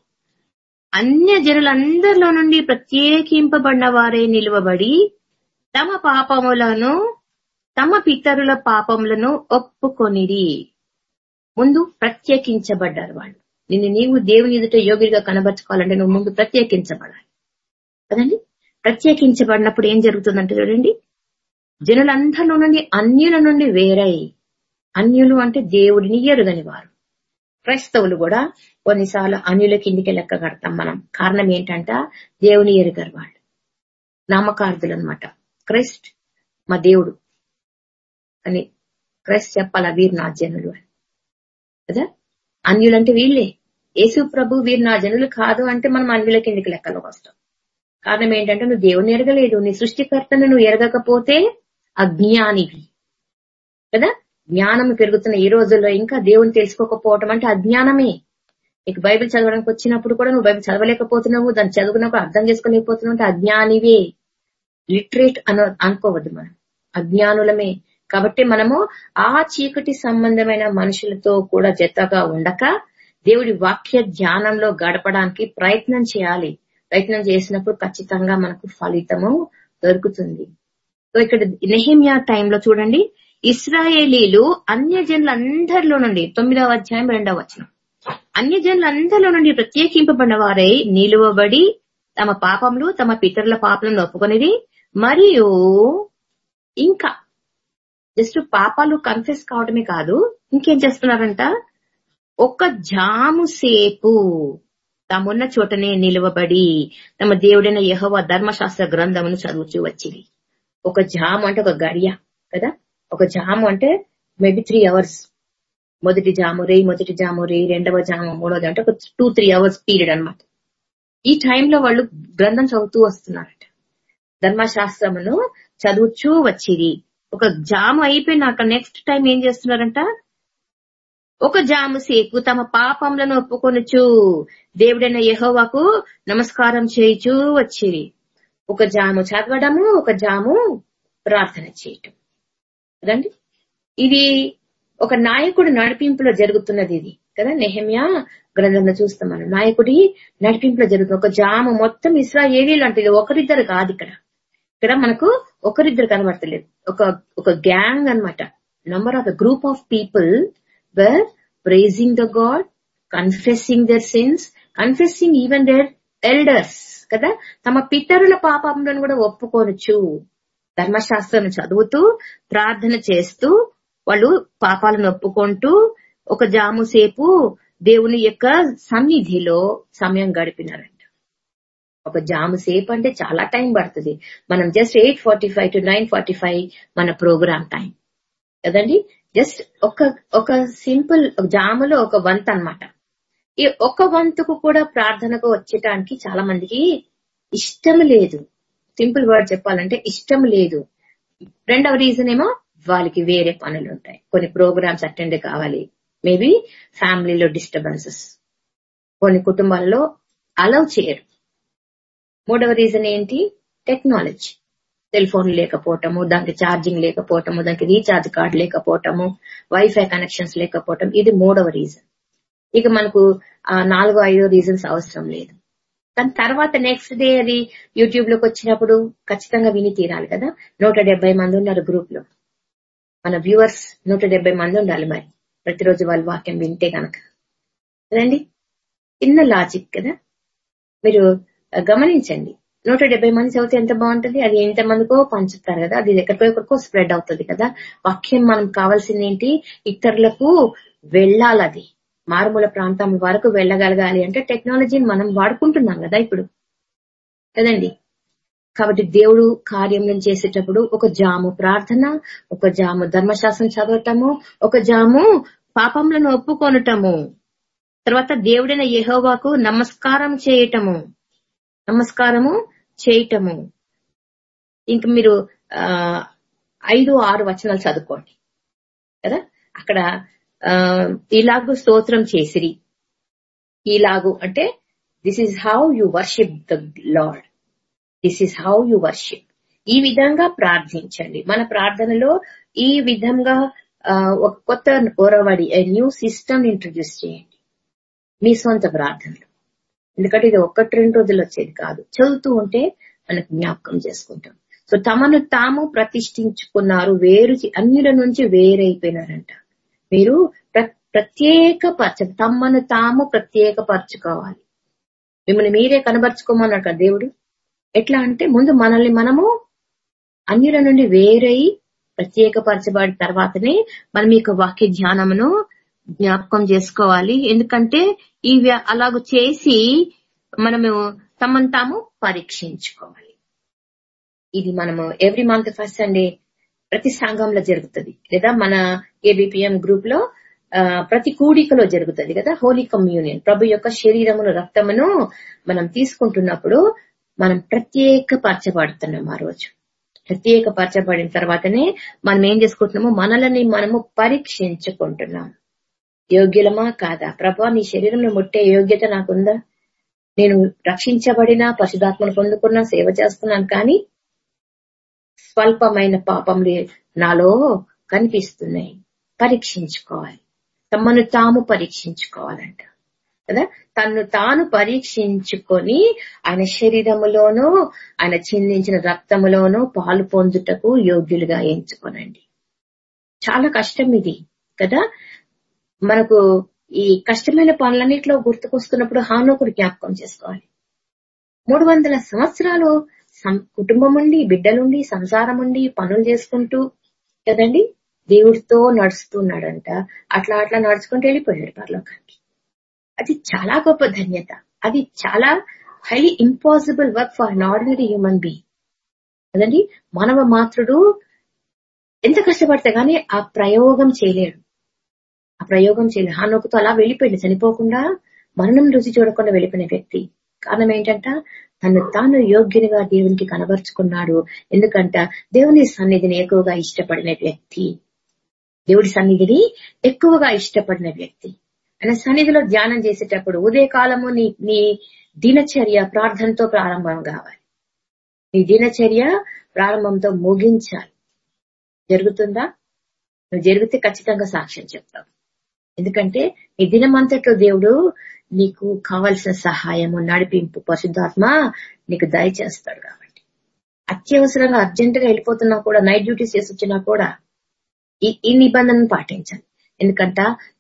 అన్య జనులందరిలో నుండి ప్రత్యేకింపబడిన వారే నిలువబడి తమ పాపములను తమ పితరుల పాపములను ఒప్పుకొనిరి. ముందు ప్రత్యేకించబడ్డారు వాళ్ళు. నిన్ను నీవు దేవుని ఎదుట యోగిగా కనబరుచుకోవాలంటే నువ్వు ముందు ప్రత్యేకించబడాలి. కదండి? ప్రత్యేకించబడినప్పుడు ఏం జరుగుతుందంటే చూడండి. జనులందరిలో నుండి అన్యుల నుండి వేరై అన్యులు అంటే దేవుడిని ఎరుగని వారు. క్రైస్తవులు కూడా కొన్నిసార్లు అన్యుల కిందికి లెక్క కడతాం మనం. కారణం ఏంటంట? దేవుని ఎరుగరు వాళ్ళు. నామకార్థులు అనమాట క్రైస్ట్ మా దేవుడు అని క్రైస్ట్ చెప్పాలా? వీరు నా జనులు అని. కదా? అన్యులంటే వీళ్ళే. యేసు ప్రభు వీరు నా జనులు కాదు అంటే మనం అన్యుల కిందికి లెక్కలోకి వస్తాం? కారణం ఏంటంటే నువ్వు దేవుని ఎరగలేదు నీ సృష్టికర్తను నువ్వు ఎరగకపోతే అజ్ఞానివి. కదా? జ్ఞానం పెరుగుతున్న ఈ రోజుల్లో ఇంకా దేవుని తెలుసుకోకపోవటం అంటే అజ్ఞానమే. నీకు బైబిల్ చదవడానికి వచ్చినప్పుడు కూడా నువ్వు బైబిల్ చదవలేకపోతున్నావు దాన్ని చదువుకున్నప్పుడు అర్థం చేసుకోలేకపోతున్నావు అంటే అజ్ఞానివే. లిటరేట్ అన అనుకోవద్దు మనం. అజ్ఞానులమే. కాబట్టి మనము ఆ చీకటి సంబంధమైన మనుషులతో కూడా జతగా ఉండక దేవుడి వాక్య ధ్యానంలో గడపడానికి ప్రయత్నం చేయాలి. ప్రయత్నం చేసినప్పుడు ఖచ్చితంగా మనకు ఫలితము దొరుకుతుంది. సో ఇక్కడ నెహిమియా టైంలో చూడండి. ఇస్రాయేలీలు అన్య జనులందరిలో నుండి తొమ్మిదవ అధ్యాయం రెండవ వచనం. అన్యజనులందరిలో నుండి ప్రత్యేకింపబడిన వారై నిలువబడి తమ పాపములు తమ పితరుల పాపలను ఒప్పుకొనిది మరియు ఇంకా జస్ట్ పాపాలు కన్ఫెస్ కావడమే కాదు ఇంకేం చేస్తున్నారంట? ఒక జాము సేపు తామున్న చోటనే నిలవబడి తమ దేవుడైన యహవ ధర్మశాస్త్ర గ్రంథమును చదువుతూ వచ్చింది ఒక జాము అంటే ఒక గడియ కదా? ఒక జాము అంటే మేబీ త్రీ అవర్స్ మొదటి జాము రే మొదటి జాము రే రెండవ జాము మూడవది అంటే ఒక టూ త్రీ అవర్స్ పీరియడ్ అన్నమాట. ఈ టైంలో వాళ్ళు గ్రంథం చదువుతూ వస్తున్నారు. ధర్మశాస్త్రమును చదువుచూ వచ్చిరి. ఒక జాము అయిపోయినాక నెక్స్ట్ టైం ఏం చేస్తున్నారంట? ఒక జాము సేపు తమ పాపములను ఒప్పుకొనుచు దేవుడైన యహోవాకు నమస్కారం చేయిచూ వచ్చిరి. ఒక జాము చదవడము ఒక జాము ప్రార్థన చేయటం. కదండి ఇది ఒక నాయకుడు నడిపింపులో జరుగుతున్నది ఇది. కదా నెహమ్యా గ్రంథంలో చూస్తాం మనం. నాయకుడి నడిపింపులో జరుగుతుంది. ఒక జాము మొత్తం ఇస్రా అంటే. లాంటిది ఒకరిద్దరు కాదు ఇక్కడ. ఇక్కడ మనకు ఒకరిద్దరు కనబడతలేదు. ఒక ఒక గ్యాంగ్ అన్నమాట. Number of the group of people were praising the god confessing their sins confessing even their elders కదా? తమ పితరుల పాపంలను కూడా ఒప్పుకోనొచ్చు ధర్మశాస్త్రం చదువుతూ ప్రార్థన చేస్తూ వాళ్ళు పాపాలను ఒప్పుకుంటూ ఒక జాము సేపు దేవుని యొక్క సన్నిధిలో సమయం గడిపినారు ఒక జాము సేపు అంటే చాలా టైం పడుతుంది. మనం just eight forty five to nine forty five మన ప్రోగ్రామ్ టైం. కదండి? జస్ట్ ఒక ఒక సింపుల్ జాములో ఒక వంత్ అన్నమాట. ఈ ఒక వంతుకు కూడా ప్రార్థనకు వచ్చేటానికి చాలా మందికి ఇష్టం లేదు. సింపుల్ వర్డ్ చెప్పాలంటే ఇష్టం లేదు. రెండవ రీజన్ ఏమో వాళ్ళకి వేరే పనులు ఉంటాయి. కొన్ని ప్రోగ్రామ్స్ అటెండ్ కావాలి. మేబీ ఫ్యామిలీలో డిస్టర్బెన్సెస్ కొన్ని కుటుంబాల్లో అలౌ చేయరు. మూడవ రీజన్ ఏంటి? టెక్నాలజీ సెల్ ఫోన్ లేకపోవటము దానికి ఛార్జింగ్ లేకపోవటము దానికి రీఛార్జ్ కార్డ్ లేకపోవటము వైఫై కనెక్షన్స్ లేకపోవటం ఇది మూడవ రీజన్ ఇక మనకు నాలుగో ఐదో రీజన్స్ అవసరం లేదు. కానీ తర్వాత నెక్స్ట్ డే అది యూట్యూబ్లోకి వచ్చినప్పుడు ఖచ్చితంగా విని తీరాలి కదా. నూట మంది ఉన్నారు గ్రూప్లో. మన వ్యూవర్స్ నూట మంది ఉండాలి మరి. ప్రతిరోజు వాళ్ళు వాక్యం వింటే కనుక కదండి చిన్న లాజిక్ కదా. మీరు గమనించండి. నూట డెబ్బై మంది చదివితే ఎంత బాగుంటుంది? అది ఎంత మందికో పంచుతారు కదా. అది ఎక్కడికో ఎక్కడికో స్ప్రెడ్ అవుతుంది కదా. వాక్యం మనం కావాల్సింది ఏంటి? ఇతరులకు వెళ్ళాలి అది మారుమూల ప్రాంతం వరకు వెళ్ళగలగాలి అంటే టెక్నాలజీని మనం వాడుకుంటున్నాం కదా ఇప్పుడు. కదండి? కాబట్టి దేవుడు కార్యం చేసేటప్పుడు ఒక జాము ప్రార్థన ఒక జాము ధర్మశాస్త్రం చదవటము ఒక జాము పాపములను ఒప్పుకొనటము. తర్వాత దేవుడైన యహోవాకు నమస్కారం చేయటము. నమస్కారము చేయటము. ఇంక మీరు ఆ ఐదు ఆరు వచనాలు చదువుకోండి. కదా? అక్కడ ఆ ఇలాగు స్తోత్రం చేసిరి. ఇలాగు అంటే this is how you worship the lord this is how you worship ఈ విధంగా ప్రార్థించండి. మన ప్రార్థనలో ఈ విధంగా ఒక కొత్త ఒరవడి న్యూ సిస్టమ్ ఇంట్రడ్యూస్ చేయండి. మీ సొంత ప్రార్థనలు. ఎందుకంటే ఇది ఒక్కటి రెండు రోజులు వచ్చేది కాదు. చదువుతూ ఉంటే మనకు జ్ఞాపకం చేసుకుంటాం. సో తమను తాము ప్రతిష్ఠించుకున్నారు వేరు అన్యుల నుంచి వేరైపోయినారంట. మీరు ప్రత్యేక పరచ తమను తాము ప్రత్యేక పరచుకోవాలి మిమ్మల్ని మీరే కనబరుచుకోమన్నాడు కదా దేవుడు. ఎట్లా అంటే ముందు మనల్ని మనము అన్యుల నుండి వేరై ప్రత్యేకపరచబడి తర్వాతనే మనం ఈ వాక్య ధ్యానమును జ్ఞాపకం చేసుకోవాలి. ఎందుకంటే ఇవి అలాగ చేసి మనము తమను తాము పరీక్షించుకోవాలి. ఇది మనము ఎవ్రీ మంత్ ఫస్ట్ సండే ప్రతి సంఘంలో జరుగుతుంది లేదా మన ఏబిపిఎం గ్రూప్లో ప్రతి కూడికలో జరుగుతుంది కదా హోలీ కమ్యూనియన్ ప్రభు యొక్క శరీరమును రక్తమును మనం తీసుకుంటున్నప్పుడు మనం ప్రత్యేక పరచబడుతున్నాం ఆ రోజు. ప్రత్యేక పరచబడిన తర్వాతనే మనం ఏం చేసుకుంటున్నాము మనల్ని మనము పరీక్షించుకుంటున్నాం. యోగ్యులమా కాదా? ప్రభా నీ శరీరంలో ముట్టే యోగ్యత నాకుందా? నేను రక్షించబడిన పశుధాత్మను పొందుకున్నా సేవ చేస్తున్నాను కానీ స్వల్పమైన పాపంలు నాలో కనిపిస్తున్నాయి. పరీక్షించుకోవాలి. తమను తాము పరీక్షించుకోవాలంట. కదా? తను తాను పరీక్షించుకొని ఆయన శరీరములోనూ ఆయన చిందించిన రక్తములోనూ పాలు పొందుటకు యోగ్యులుగా ఎంచుకోనండి. చాలా కష్టం ఇది. కదా? మనకు ఈ కష్టమైన పనులన్నింటిలో గుర్తుకొస్తున్నప్పుడు హానోకుడు జ్ఞాపకం చేసుకోవాలి. మూడు వందల సంవత్సరాలు కుటుంబం ఉండి బిడ్డలుండి సంసారం ఉండి పనులు చేసుకుంటూ కదండి? దేవుడితో నడుస్తున్నాడంట. అట్లా అట్లా నడుచుకుంటూ వెళ్ళిపోయాడు పరలోకానికి. అది చాలా గొప్ప ధన్యత. అది చాలా highly impossible work for an ordinary human being కదండి? మానవ మాత్రుడు ఎంత కష్టపడితే గానీ ఆ ప్రయోగం చేయలేడు. ఆ ప్రయోగం చేయలేదు హానోకుతో అలా వెళ్ళిపోయింది చనిపోకుండా మరణం రుచి చూడకుండా వెళ్ళిపోయిన వ్యక్తి. కారణం ఏంటంట తను తాను యోగ్యునిగా దేవునికి కనబరుచుకున్నాడు. ఎందుకంట దేవుని సన్నిధిని ఎక్కువగా ఇష్టపడిన వ్యక్తి. దేవుడి సన్నిధిని ఎక్కువగా ఇష్టపడిన వ్యక్తి. ఆయన సన్నిధిలో ధ్యానం చేసేటప్పుడు ఉదయకాలము నీ నీ దినచర్య ప్రార్థనతో ప్రారంభం కావాలి. నీ దినచర్య ప్రారంభంతో ముగించాలి. జరుగుతుందా? నువ్వు జరిగితే ఖచ్చితంగా సాక్ష్యం చెప్తావు. ఎందుకంటే ఈ దినమంతట్లో దేవుడు నీకు కావలసిన సహాయము నడిపింపు పరిశుద్ధాత్మ నీకు దయచేస్తాడు కాబట్టి. అత్యవసరంగా అర్జెంట్గా వెళ్ళిపోతున్నా కూడా నైట్ డ్యూటీస్ చేసి వచ్చినా కూడా ఈ ఈ నిబంధనను పాటించాలి ఎందుకంట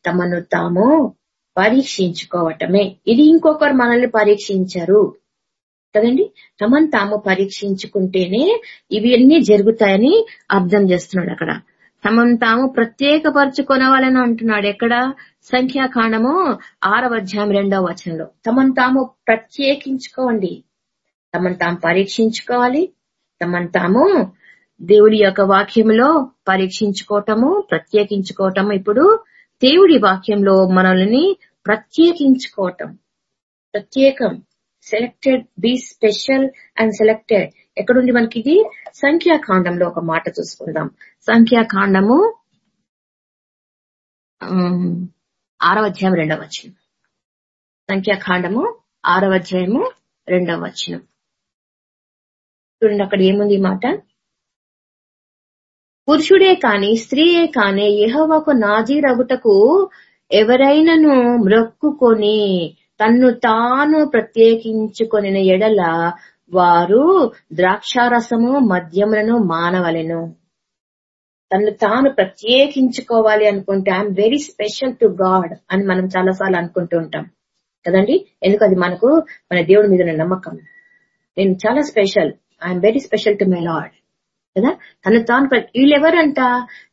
తమను తాము పరీక్షించుకోవటమే. ఇది ఇంకొకరు మనల్ని పరీక్షించరు. కదండి? తమను తాము పరీక్షించుకుంటేనే ఇవి అన్ని జరుగుతాయని అర్థం చేస్తున్నాడు అక్కడ. తమను తాము ప్రత్యేకపరచుకొనవాలని అంటున్నాడు. ఎక్కడ? సంఖ్యాకాండము ఆరవ అధ్యాయం రెండవ వచనంలో. తమను తాము ప్రత్యేకించుకోండి. తమను తాము పరీక్షించుకోవాలి. తమను తాము దేవుడి యొక్క వాక్యంలో పరీక్షించుకోవటము ప్రత్యేకించుకోవటము. ఇప్పుడు దేవుడి వాక్యంలో మనల్ని ప్రత్యేకించుకోవటం. ప్రత్యేకం. Selected be special and selected ఎక్కడుంది మనకి ఇది? సంఖ్యాకాండంలో ఒక మాట చూసుకుందాం. సంఖ్యాకాండము ఆరవ అధ్యాయం రెండవ వచనం. సంఖ్యాకాండము ఆరవ అధ్యాయము రెండవ వచనం. చూడండి అక్కడ ఏముంది మాట? పురుషుడే కాని స్త్రీయే కాని నాజీ నాజీరగుటకు ఎవరైనను మ్రొక్కుకొని తన్ను తాను ప్రత్యేకించుకొనిన ఎడల వారు ద్రాక్షారసము మద్యములను మానవలను. తను తాను ప్రత్యేకించుకోవాలి అనుకుంటే I'm very special to God అని మనం చాలాసార్లు అనుకుంటూ ఉంటాం. కదండి? ఎందుకు? అది మనకు మన దేవుడి మీద నమ్మకం. నేను చాలా special I'm very special to my lord కదా? తను తాను ప్ర- వీళ్ళెవరంట?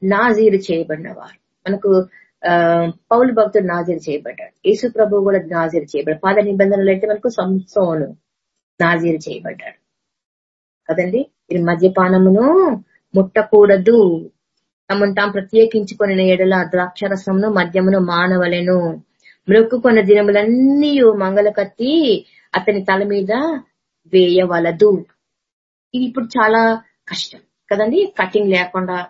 నాజీరు చేయబడిన వారు మనకు ఆ, పౌలు భక్తుడు నాజీరు చేయబడ్డాడు. యేసు ప్రభు కూడా నాజీరు చేయబడ్డాడు. పాద నిబంధనలు అయితే మనకు సంసోను నాజీరు చేయబడ్డాడు. కదండి? ఇది మద్యపానమును ముట్టకూడదు. తమను తాము ప్రత్యేకించుకొని ఎడల ద్రాక్షరసమును మద్యమును మానవలెను. మ్రొక్కుకొన్న దినములన్నీ మంగళ కత్తి అతని తల మీద వేయవలదు. ఇది ఇప్పుడు చాలా కష్టం. కదండి? కటింగ్ లేకుండా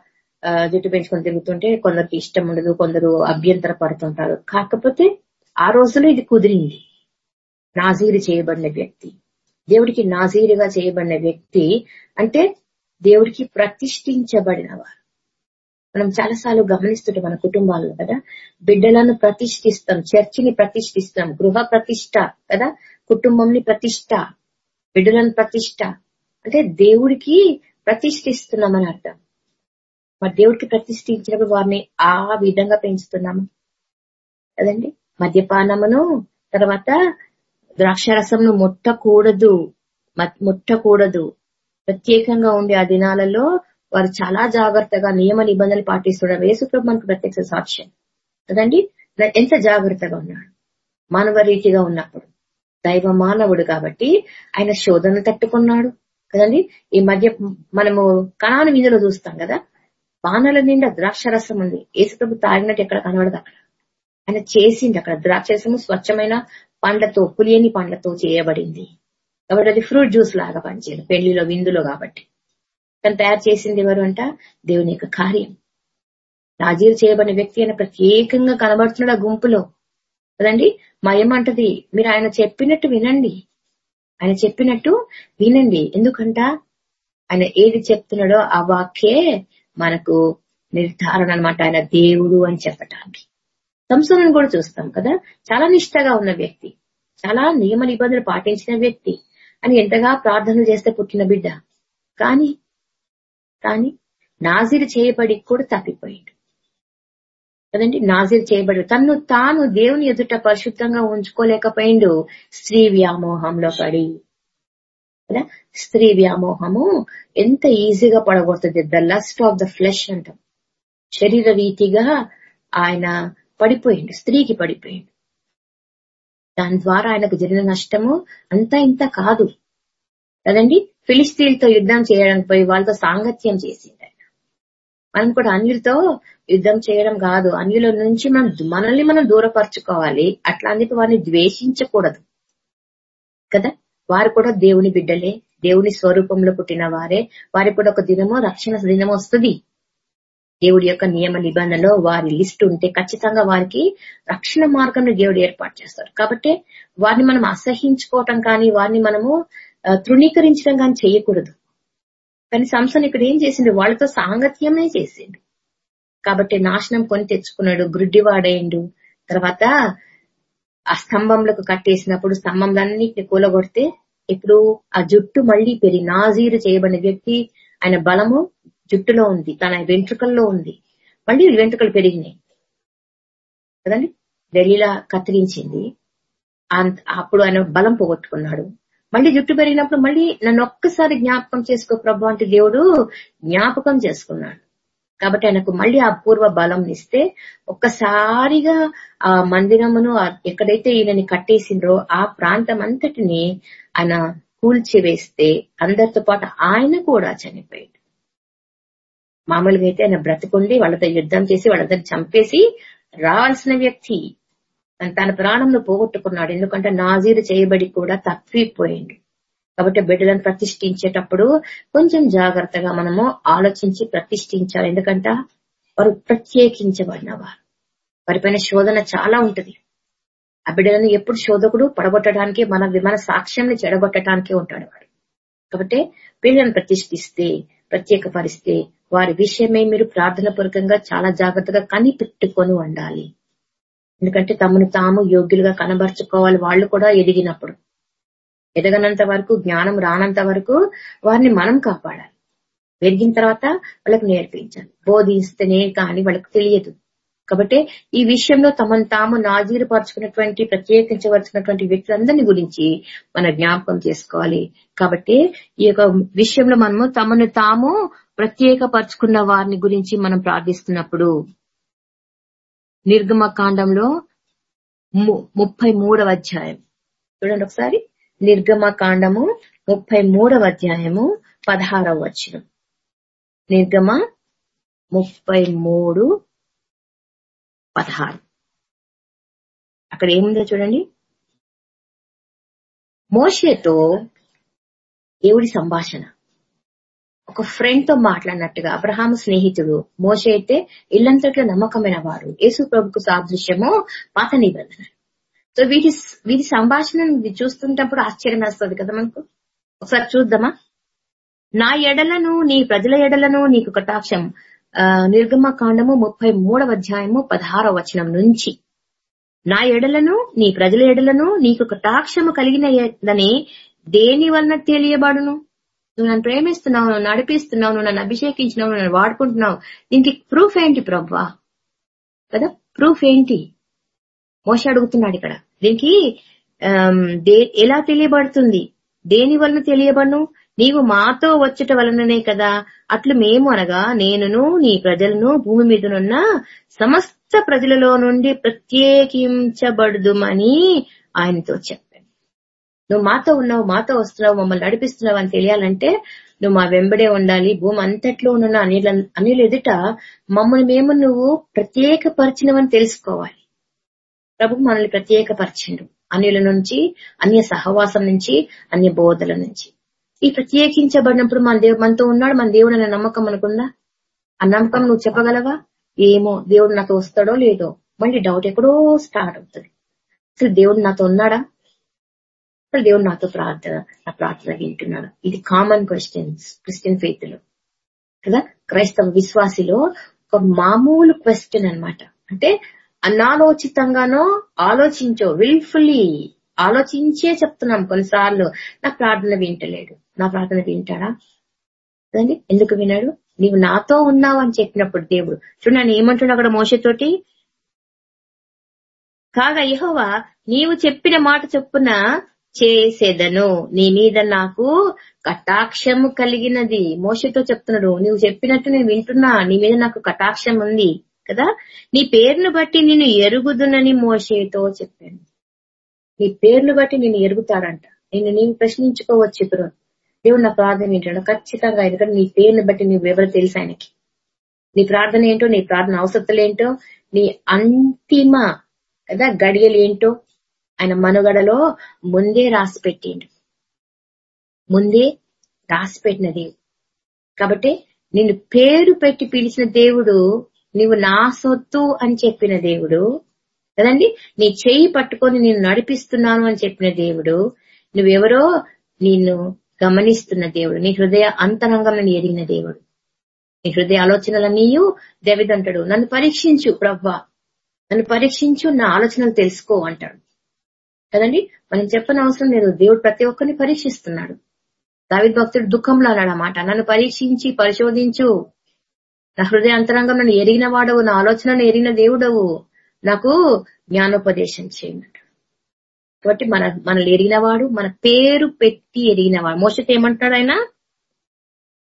జుట్టు పెంచుకొని తిరుగుతుంటే కొందరికి ఇష్టం ఉండదు కొందరు అభ్యంతర పడుతుంటారు. కాకపోతే ఆ రోజులో ఇది కుదిరింది. నాజీరు చేయబడిన వ్యక్తి. దేవుడికి నాజీరుగా చేయబడిన వ్యక్తి అంటే దేవుడికి ప్రతిష్ఠించబడిన వారు మనం చాలాసార్లు గమనిస్తుంటాం మన కుటుంబాల్లో కదా. బిడ్డలను ప్రతిష్ఠిస్తాం చర్చిని ప్రతిష్ఠిస్తాం గృహ ప్రతిష్ట కదా. కుటుంబంని ప్రతిష్ట బిడ్డలను ప్రతిష్ట. అంటే దేవుడికి ప్రతిష్ఠిస్తున్నామని అర్థం. మరి దేవుడికి ప్రతిష్ఠించినప్పుడు వారిని ఆ విధంగా పెంచుతున్నాము? కదండి. మద్యపానమును తర్వాత ద్రాక్షరసంను ముట్టకూడదు. ముట్టకూడదు. ప్రత్యేకంగా ఉండే ఆ దినాలలో వారు చాలా జాగ్రత్తగా నియమ నిబంధనలు పాటిస్తున్నారు యేసుప్రభు మనకు ప్రత్యక్ష సాక్ష్యం. కదండి? ఎంత జాగ్రత్తగా ఉన్నాడు? మానవ రీతిగా ఉన్నప్పుడు. దైవ మానవుడు కాబట్టి ఆయన శోధన తట్టుకున్నాడు. కదండి? ఈ మధ్య మనము కణాను వీధిలో చూస్తాం కదా? బాణల నిండా ద్రాక్షరసం ఉంది. ఏసుప్రభు తాగినట్టు ఎక్కడ కనబడదు అక్కడ. ఆయన చేసింది అక్కడ. ద్రాక్షరసము స్వచ్ఛమైన పండ్లతో పులియని పండ్లతో చేయబడింది. కాబట్టి అది ఫ్రూట్ జ్యూస్ లాగా పనిచేయదు. పెళ్ళిలో విందులో కాబట్టి. తను తయారు చేసింది ఎవరు అంట? దేవుని యొక్క కార్యం. రాజీవ్ చేయబడిన వ్యక్తి అయిన ప్రత్యేకంగా కనబడుతున్నాడు ఆ గుంపులో. కదండి? మయమంటది ఏమంటది? మీరు ఆయన చెప్పినట్టు వినండి. ఆయన చెప్పినట్టు వినండి. ఎందుకంట? ఆయన ఏది చెప్తున్నాడో ఆ వాక్యే మనకు నిర్ధారణ అన్నమాట. ఆయన దేవుడు అని చెప్పటానికి. సంసోను కూడా చూస్తాం కదా. చాలా నిష్టగా ఉన్న వ్యక్తి చాలా నియమ నిబంధనలు పాటించిన వ్యక్తి అని ఎంతగా ప్రార్థనలు చేస్తే పుట్టిన బిడ్డ. కానీ కానీ నాజీరు చేయబడి కూడా తప్పిపోయాడు. కదండి? నాజిర్ చేయబడి తను తాను దేవుని ఎదుట పరిశుద్ధంగా ఉంచుకోలేకపోయిండు. స్త్రీ వ్యామోహంలో పడి. కదా? స్త్రీ వ్యామోహము ఎంత ఈజీగా పడగొడుతుంది. The lust of the flesh అంటాం. శరీర రీతిగా ఆయన పడిపోయిండు స్త్రీకి పడిపోయిండు. దాని ద్వారా ఆయనకు జరిగిన నష్టము అంతా ఇంత కాదు. కదండి? ఫిలిస్తీన్తో యుద్ధం చేయడానికి పోయి వాళ్ళతో సాంగత్యం చేసిండు ఆయన. మనం కూడా అన్యులతో యుద్ధం చేయడం కాదు. అన్యుల నుంచి మనం మనల్ని మనం దూరపరచుకోవాలి. అట్లాంటికి వారిని ద్వేషించకూడదు. కదా? వారు కూడా దేవుని బిడ్డలే. దేవుని స్వరూపంలో పుట్టిన వారే. వారికి కూడా ఒక దినమో రక్షణ దినం వస్తుంది. దేవుడి యొక్క నియమ నిబంధనలో వారి లిస్ట్ ఉంటే ఖచ్చితంగా వారికి రక్షణ మార్గంలో దేవుడు ఏర్పాటు చేస్తారు. కాబట్టి వారిని మనం అసహించుకోవటం కానీ వారిని మనము తృణీకరించడం కానీ చేయకూడదు. కానీ సంస్థను ఇక్కడ ఏం చేసిండు? వాళ్ళతో సాంగత్యమే చేసిండు. కాబట్టి నాశనం కొని తెచ్చుకున్నాడు గ్రుడ్డివాడైండు తర్వాత ఆ స్తంభంలకు కట్టేసినప్పుడు స్తంభంలన్నిటిని కూలగొడితే ఇప్పుడు ఆ జుట్టు మళ్ళీ పెరిగి నాజీరు చేయబడిన వ్యక్తి ఆయన బలము జుట్టులో ఉంది తన వెంట్రుకల్లో ఉంది. మళ్ళీ వెంట్రుకలు పెరిగినాయి. కదండి? ఢిల్లీలా కత్తిరించింది. అప్పుడు ఆయన బలం పోగొట్టుకున్నాడు. మళ్ళీ జుట్టు పెరిగినప్పుడు మళ్ళీ నన్ను ఒక్కసారి జ్ఞాపకం చేసుకో ప్రభు అంటే దేవుడు జ్ఞాపకం చేసుకున్నాడు. కాబట్టి ఆయనకు మళ్ళీ ఆ పూర్వ బలం ఇస్తే ఒక్కసారిగా ఆ మందిరమును ఎక్కడైతే ఈయనని కట్టేసిండ్రో ఆ ప్రాంతం అంతటిని ఆయన కూల్చివేస్తే అందరితో పాటు ఆయన కూడా చనిపోయాడు. మామూలుగా అయితే ఆయన బ్రతికుండి వాళ్ళతో యుద్ధం చేసి వాళ్ళందరినీ చంపేసి రావాల్సిన వ్యక్తి తన తన పోగొట్టుకున్నాడు. ఎందుకంటే నాజీరు చేయబడి కూడా తప్పిపోయిండు. కాబట్టి బిడ్డలను ప్రతిష్ఠించేటప్పుడు కొంచెం జాగ్రత్తగా మనము ఆలోచించి ప్రతిష్ఠించాలి. ఎందుకంటే వారు ప్రత్యేకించబడిన వారు. వారిపైన శోధన చాలా ఉంటది. ఆ బిడ్డలను ఎప్పుడు శోధకుడు పడగొట్టడానికి మన మన సాక్ష్యంని చెడగొట్టడానికే ఉంటాడు వాడు. కాబట్టి పిల్లలను ప్రతిష్ఠిస్తే ప్రత్యేకపరిస్తే వారి విషయమే మీరు ప్రార్థన పూర్వకంగా చాలా జాగ్రత్తగా కనిపెట్టుకొని ఉండాలి. ఎందుకంటే తమను తాము యోగ్యులుగా కనబరుచుకోవాలి వాళ్ళు కూడా ఎదిగినప్పుడు. ఎదగనంత వరకు జ్ఞానం రానంత వరకు వారిని మనం కాపాడాలి. ఎదిగిన తర్వాత వాళ్ళకి నేర్పించాలి. బోధిస్తేనే కానీ వాళ్ళకి తెలియదు. కాబట్టి ఈ విషయంలో తమను తాము నాజీరుపరచుకున్నటువంటి ప్రత్యేకించవలసినటువంటి వ్యక్తులందరినీ గురించి మన జ్ఞాపకం చేసుకోవాలి. కాబట్టి ఈ యొక్క విషయంలో మనము తమను తాము ప్రత్యేకపరుచుకున్న వారిని గురించి మనం ప్రార్థిస్తున్నప్పుడు నిర్గమ కాండంలో ము- ముప్పై మూడవ అధ్యాయం. చూడండి ఒకసారి. నిర్గమ కాండము ముప్పై మూడవ అధ్యాయము పదహారవ వచనం. నిర్గమ ముప్పై మూడు పదహారు. అక్కడ ఏముందో చూడండి. మోషేతో దేవుడి సంభాషణ. ఒక ఫ్రెండ్తో మాట్లాడినట్టుగా అబ్రహాం స్నేహితుడు మోస అయితే ఇల్లంతట్లో నమ్మకమైన వారు. యేసు ప్రభుకు సాదృశ్యము పాత నిబంధన. సో వీటి వీటి సంభాషణ చూస్తున్నప్పుడు ఆశ్చర్యం వేస్తుంది కదా మనకు? ఒకసారి చూద్దామా? నా ఎడలను నీ ప్రజల ఎడలను నీకు కటాక్షం. నిర్గమ కాండము ముప్పై మూడవ అధ్యాయము పదహారవ వచనం నుంచి. నా ఎడలను నీ ప్రజల ఎడలను నీకు కటాక్షము కలిగిన దేని వలన తెలియబడును? నువ్వు నన్ను ప్రేమిస్తున్నావు నువ్వు నడిపిస్తున్నావు నువ్వు నన్ను అభిషేకించినావు నువ్వు నన్ను వాడుకుంటున్నావు. దీనికి ప్రూఫ్ ఏంటి ప్రవ్వా కదా? ప్రూఫ్ ఏంటి? మోస అడుగుతున్నాడు ఇక్కడ. దీనికి ఎలా తెలియబడుతుంది? దేని వలన తెలియబడును? నీవు మాతో వచ్చట వలననే కదా. అట్లు మేము అనగా నేనును నీ ప్రజలను భూమి మీదనున్న సమస్త ప్రజలలో నుండి ప్రత్యేకించబడుదుమని ఆయనతో చెప్పాను నువ్వు మాతో ఉన్నావు మాతో వస్తున్నావు మమ్మల్ని నడిపిస్తున్నావు అని తెలియాలంటే నువ్వు మా వెంబడే ఉండాలి. భూమి అంతట్లో ఉన్న అనిల అనిల ఎదుట మమ్మల్ని మేము నువ్వు ప్రత్యేకపరిచినవని తెలుసుకోవాలి. ప్రభు మనల్ని ప్రత్యేకపరిచిండు. అన్యుల నుంచి అన్య సహవాసం నుంచి అన్య బోధల నుంచి. ఈ ప్రత్యేకించబడినప్పుడు మన దేవు మనతో ఉన్నాడు మన దేవుడు అనే నమ్మకం మనకుందా? ఆ నమ్మకం నువ్వు చెప్పగలవా? ఏమో దేవుడు నాతో వస్తాడో లేదో? మళ్ళీ డౌట్ ఎక్కడో స్టార్ట్ అవుతుంది. అసలు దేవుడు నాతో ఉన్నాడా? దేవుడు నాతో ప్రార్థన నా ప్రార్థన వింటున్నాడు. ఇది కామన్ క్వశ్చన్స్ క్రిస్టియన్ ఫెయిత్లో కదా? క్రైస్తవ విశ్వాసిలో ఒక మామూలు క్వశ్చన్ అన్నమాట. అంటే అనాలోచితంగానో ఆలోచించో విల్ఫుల్లీ ఆలోచించే చెప్తున్నాం కొన్నిసార్లు. నా ప్రార్థన వింటలేడు. నా ప్రార్థన వింటాడా? కదండి ఎందుకు వినాడు? నీవు నాతో ఉన్నావు అని చెప్పినప్పుడు దేవుడు. చూడు నన్ను ఏమంటున్నా అక్కడ మోసతోటి కాగా యెహోవా నీవు చెప్పిన మాట చొప్పున చేసేదను. నీ మీద నాకు కటాక్షము కలిగినది. మోసతో చెప్తున్నాడు నువ్వు చెప్పినట్టు నేను వింటున్నా. నీ మీద నాకు కటాక్షం ఉంది. కదా? నీ పేరును బట్టి నేను ఎరుగుదునని మోసేతో చెప్పాను నీ పేరును బట్టి నేను ఎరుగుతాడంట నేను నేను ప్రశ్నించుకోవచ్చు ఇప్పుడు. దేవుడు నా ప్రార్థన ఏంటో ఖచ్చితంగా ఎందుకంటే నీ పేరుని బట్టి నువ్వు ఎవరు తెలుసు ఆయనకి? నీ ప్రార్థన ఏంటో నీ ప్రార్థన అవసరతలు ఏంటో నీ అంతిమ కదా గడియలు ఏంటో ఆయన మనుగడలో ముందే రాసి పెట్టిండు. ముందే రాసిపెట్టిన దేవుడు కాబట్టి నిన్ను పేరు పెట్టి పిలిచిన దేవుడు నీవు నా సొత్తు అని చెప్పిన దేవుడు. కదండి? నీ చెయ్యి పట్టుకొని నేను నడిపిస్తున్నాను అని చెప్పిన దేవుడు. నువ్వెవరో నిన్ను గమనిస్తున్న దేవుడు. నీ హృదయ అంతరంగంలో ఎదిగిన దేవుడు. నీ హృదయ ఆలోచనలన్నీయు దేవిదంటాడు. నన్ను పరీక్షించు ప్రవ్వా. నన్ను పరీక్షించు నా ఆలోచనలు తెలుసుకో అంటాడు. కదండి? మనం చెప్పని అవసరం లేదు. దేవుడు ప్రతి ఒక్కరిని పరీక్షిస్తున్నాడు. దావిద్ భక్తుడు దుఃఖంలో అన్నాడు అన్నమాట. నన్ను పరీక్షించి పరిశోధించు. నా హృదయ అంతరంగం నన్ను ఎరిగిన వాడవు. నా ఆలోచనను ఎరిగిన దేవుడవు. నాకు జ్ఞానోపదేశం చేయండి. కాబట్టి మన మనల్ని ఎరిగినవాడు మన పేరు పెట్టి ఎరిగినవాడు. మోసతో ఏమంటాడు ఆయన?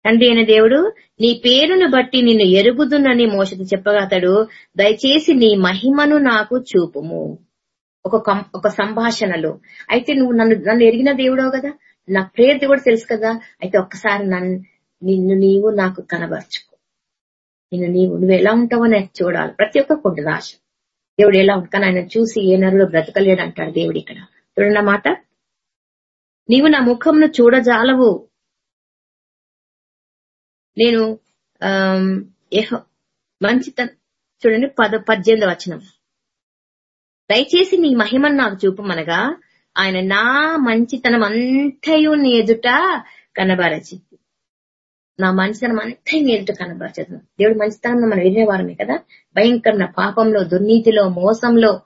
తండ్రి అయిన దేవుడు నీ పేరును బట్టి నిన్ను ఎరుగుదునని చెప్పగా అతడు దయచేసి నీ మహిమను నాకు చూపుము. ఒక ఒక సంభాషణలో. అయితే నువ్వు నన్ను నన్ను ఎరిగిన దేవుడవు కదా? నా ప్రేయర్ కూడా తెలుసు కదా? అయితే ఒక్కసారి నన్ను నిన్ను నీవు నాకు కనబరచుకో. నిన్ను నీవు నువ్వు ఎలా ఉంటావో నాకు చూడాలి. ప్రతి ఒక్కరికి ఉంటుంది ఆశ దేవుడు ఎలా ఉంటుంది ఆయన చూసి ఏ నరుడు బ్రతకలేడు అంటాడు దేవుడు ఇక్కడ. చూడండి మాట. నీవు నా ముఖంను చూడజాలవు. నేను ఆమ్, మంచి చూడండి పద పద్దెనిమిది వచనం. దయచేసి నీ మహిమను నాకు చూపమనగా ఆయన నా మంచితనం అంతయు నీ ఎదుట కనబరచి నా మంచితనం అంతా నీ ఎదుట కనబరచదు దేవుడు మంచితనం మనం వినేవారమే కదా? భయంకరమైన పాపంలో దుర్నీతిలో మోసంలో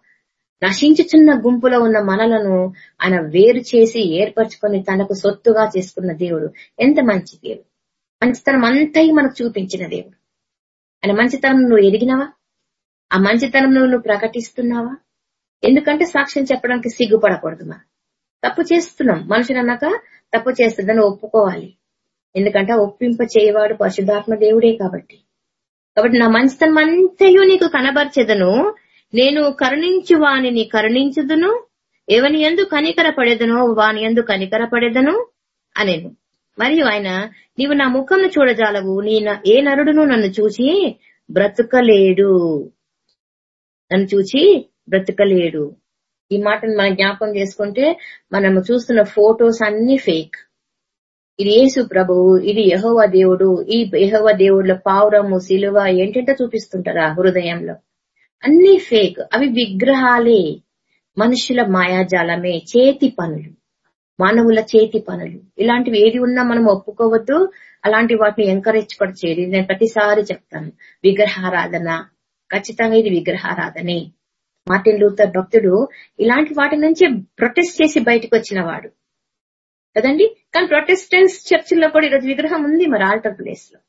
నశించుచున్న గుంపులో ఉన్న మనలను ఆయన వేరు చేసి ఏర్పరచుకొని తనకు సొత్తుగా చేసుకున్న దేవుడు ఎంత మంచి దేవుడు. మంచితనం అంతయి మనకు చూపించిన దేవుడు. ఆయన మంచితనం నువ్వు ఎదిగినవా ఆ మంచితనం నువ్వు ప్రకటిస్తున్నావా? ఎందుకంటే సాక్ష్యం చెప్పడానికి సిగ్గుపడకూడదు మనం. తప్పు చేస్తున్నాం. మనుషులు అన్నాక తప్పు చేస్తుందని ఒప్పుకోవాలి. ఎందుకంటే ఒప్పింప చేయవాడు పరిశుద్ధాత్మ దేవుడే కాబట్టి. కాబట్టి నా మంచితనం అంతయు నీకు కనబర్చెదను. నేను కరుణించు వానిని కరుణించుదును. ఎవని ఎందు కనికర పడేదనో వాని ఎందు కనికర పడేదను అనేను. మరియు ఆయన నీవు నా ముఖంను చూడజాలవు. నీ ఏ నరుడును నన్ను చూసి బ్రతుకలేడు. నన్ను చూచి బ్రతకలేడు. ఈ మాటను మనం జ్ఞాపకం చేసుకుంటే మనము చూస్తున్న ఫోటోస్ అన్ని ఫేక్. ఇది యేసు ప్రభువు ఇది యహోవ దేవుడు ఈ యహోవ దేవుళ్ళ పావురము శిలువ ఏంటంటే చూపిస్తుంటారు ఆ హృదయంలో. అన్ని ఫేక్. అవి విగ్రహాలే. మనుషుల మాయాజాలమే. చేతి పనులు. మానవుల చేతి పనులు. ఇలాంటివి ఏది ఉన్నా మనం ఒప్పుకోవద్దు. అలాంటి వాటిని ఎంకరేజ్ కూడా చేయదు నేను ప్రతిసారి చెప్తాను. విగ్రహారాధన. ఖచ్చితంగా ఇది విగ్రహారాధనే. మార్టిన్ లూథర్ భక్తుడు ఇలాంటి వాటి నుంచి ప్రొటెస్ట్ చేసి బయటకు వచ్చిన వాడు. కదండి? కానీ ప్రొటెస్టెంట్స్ చర్చిల్లో కూడా ఈరోజు విగ్రహం ఉంది మరి ఆల్టర్ ప్లేస్లో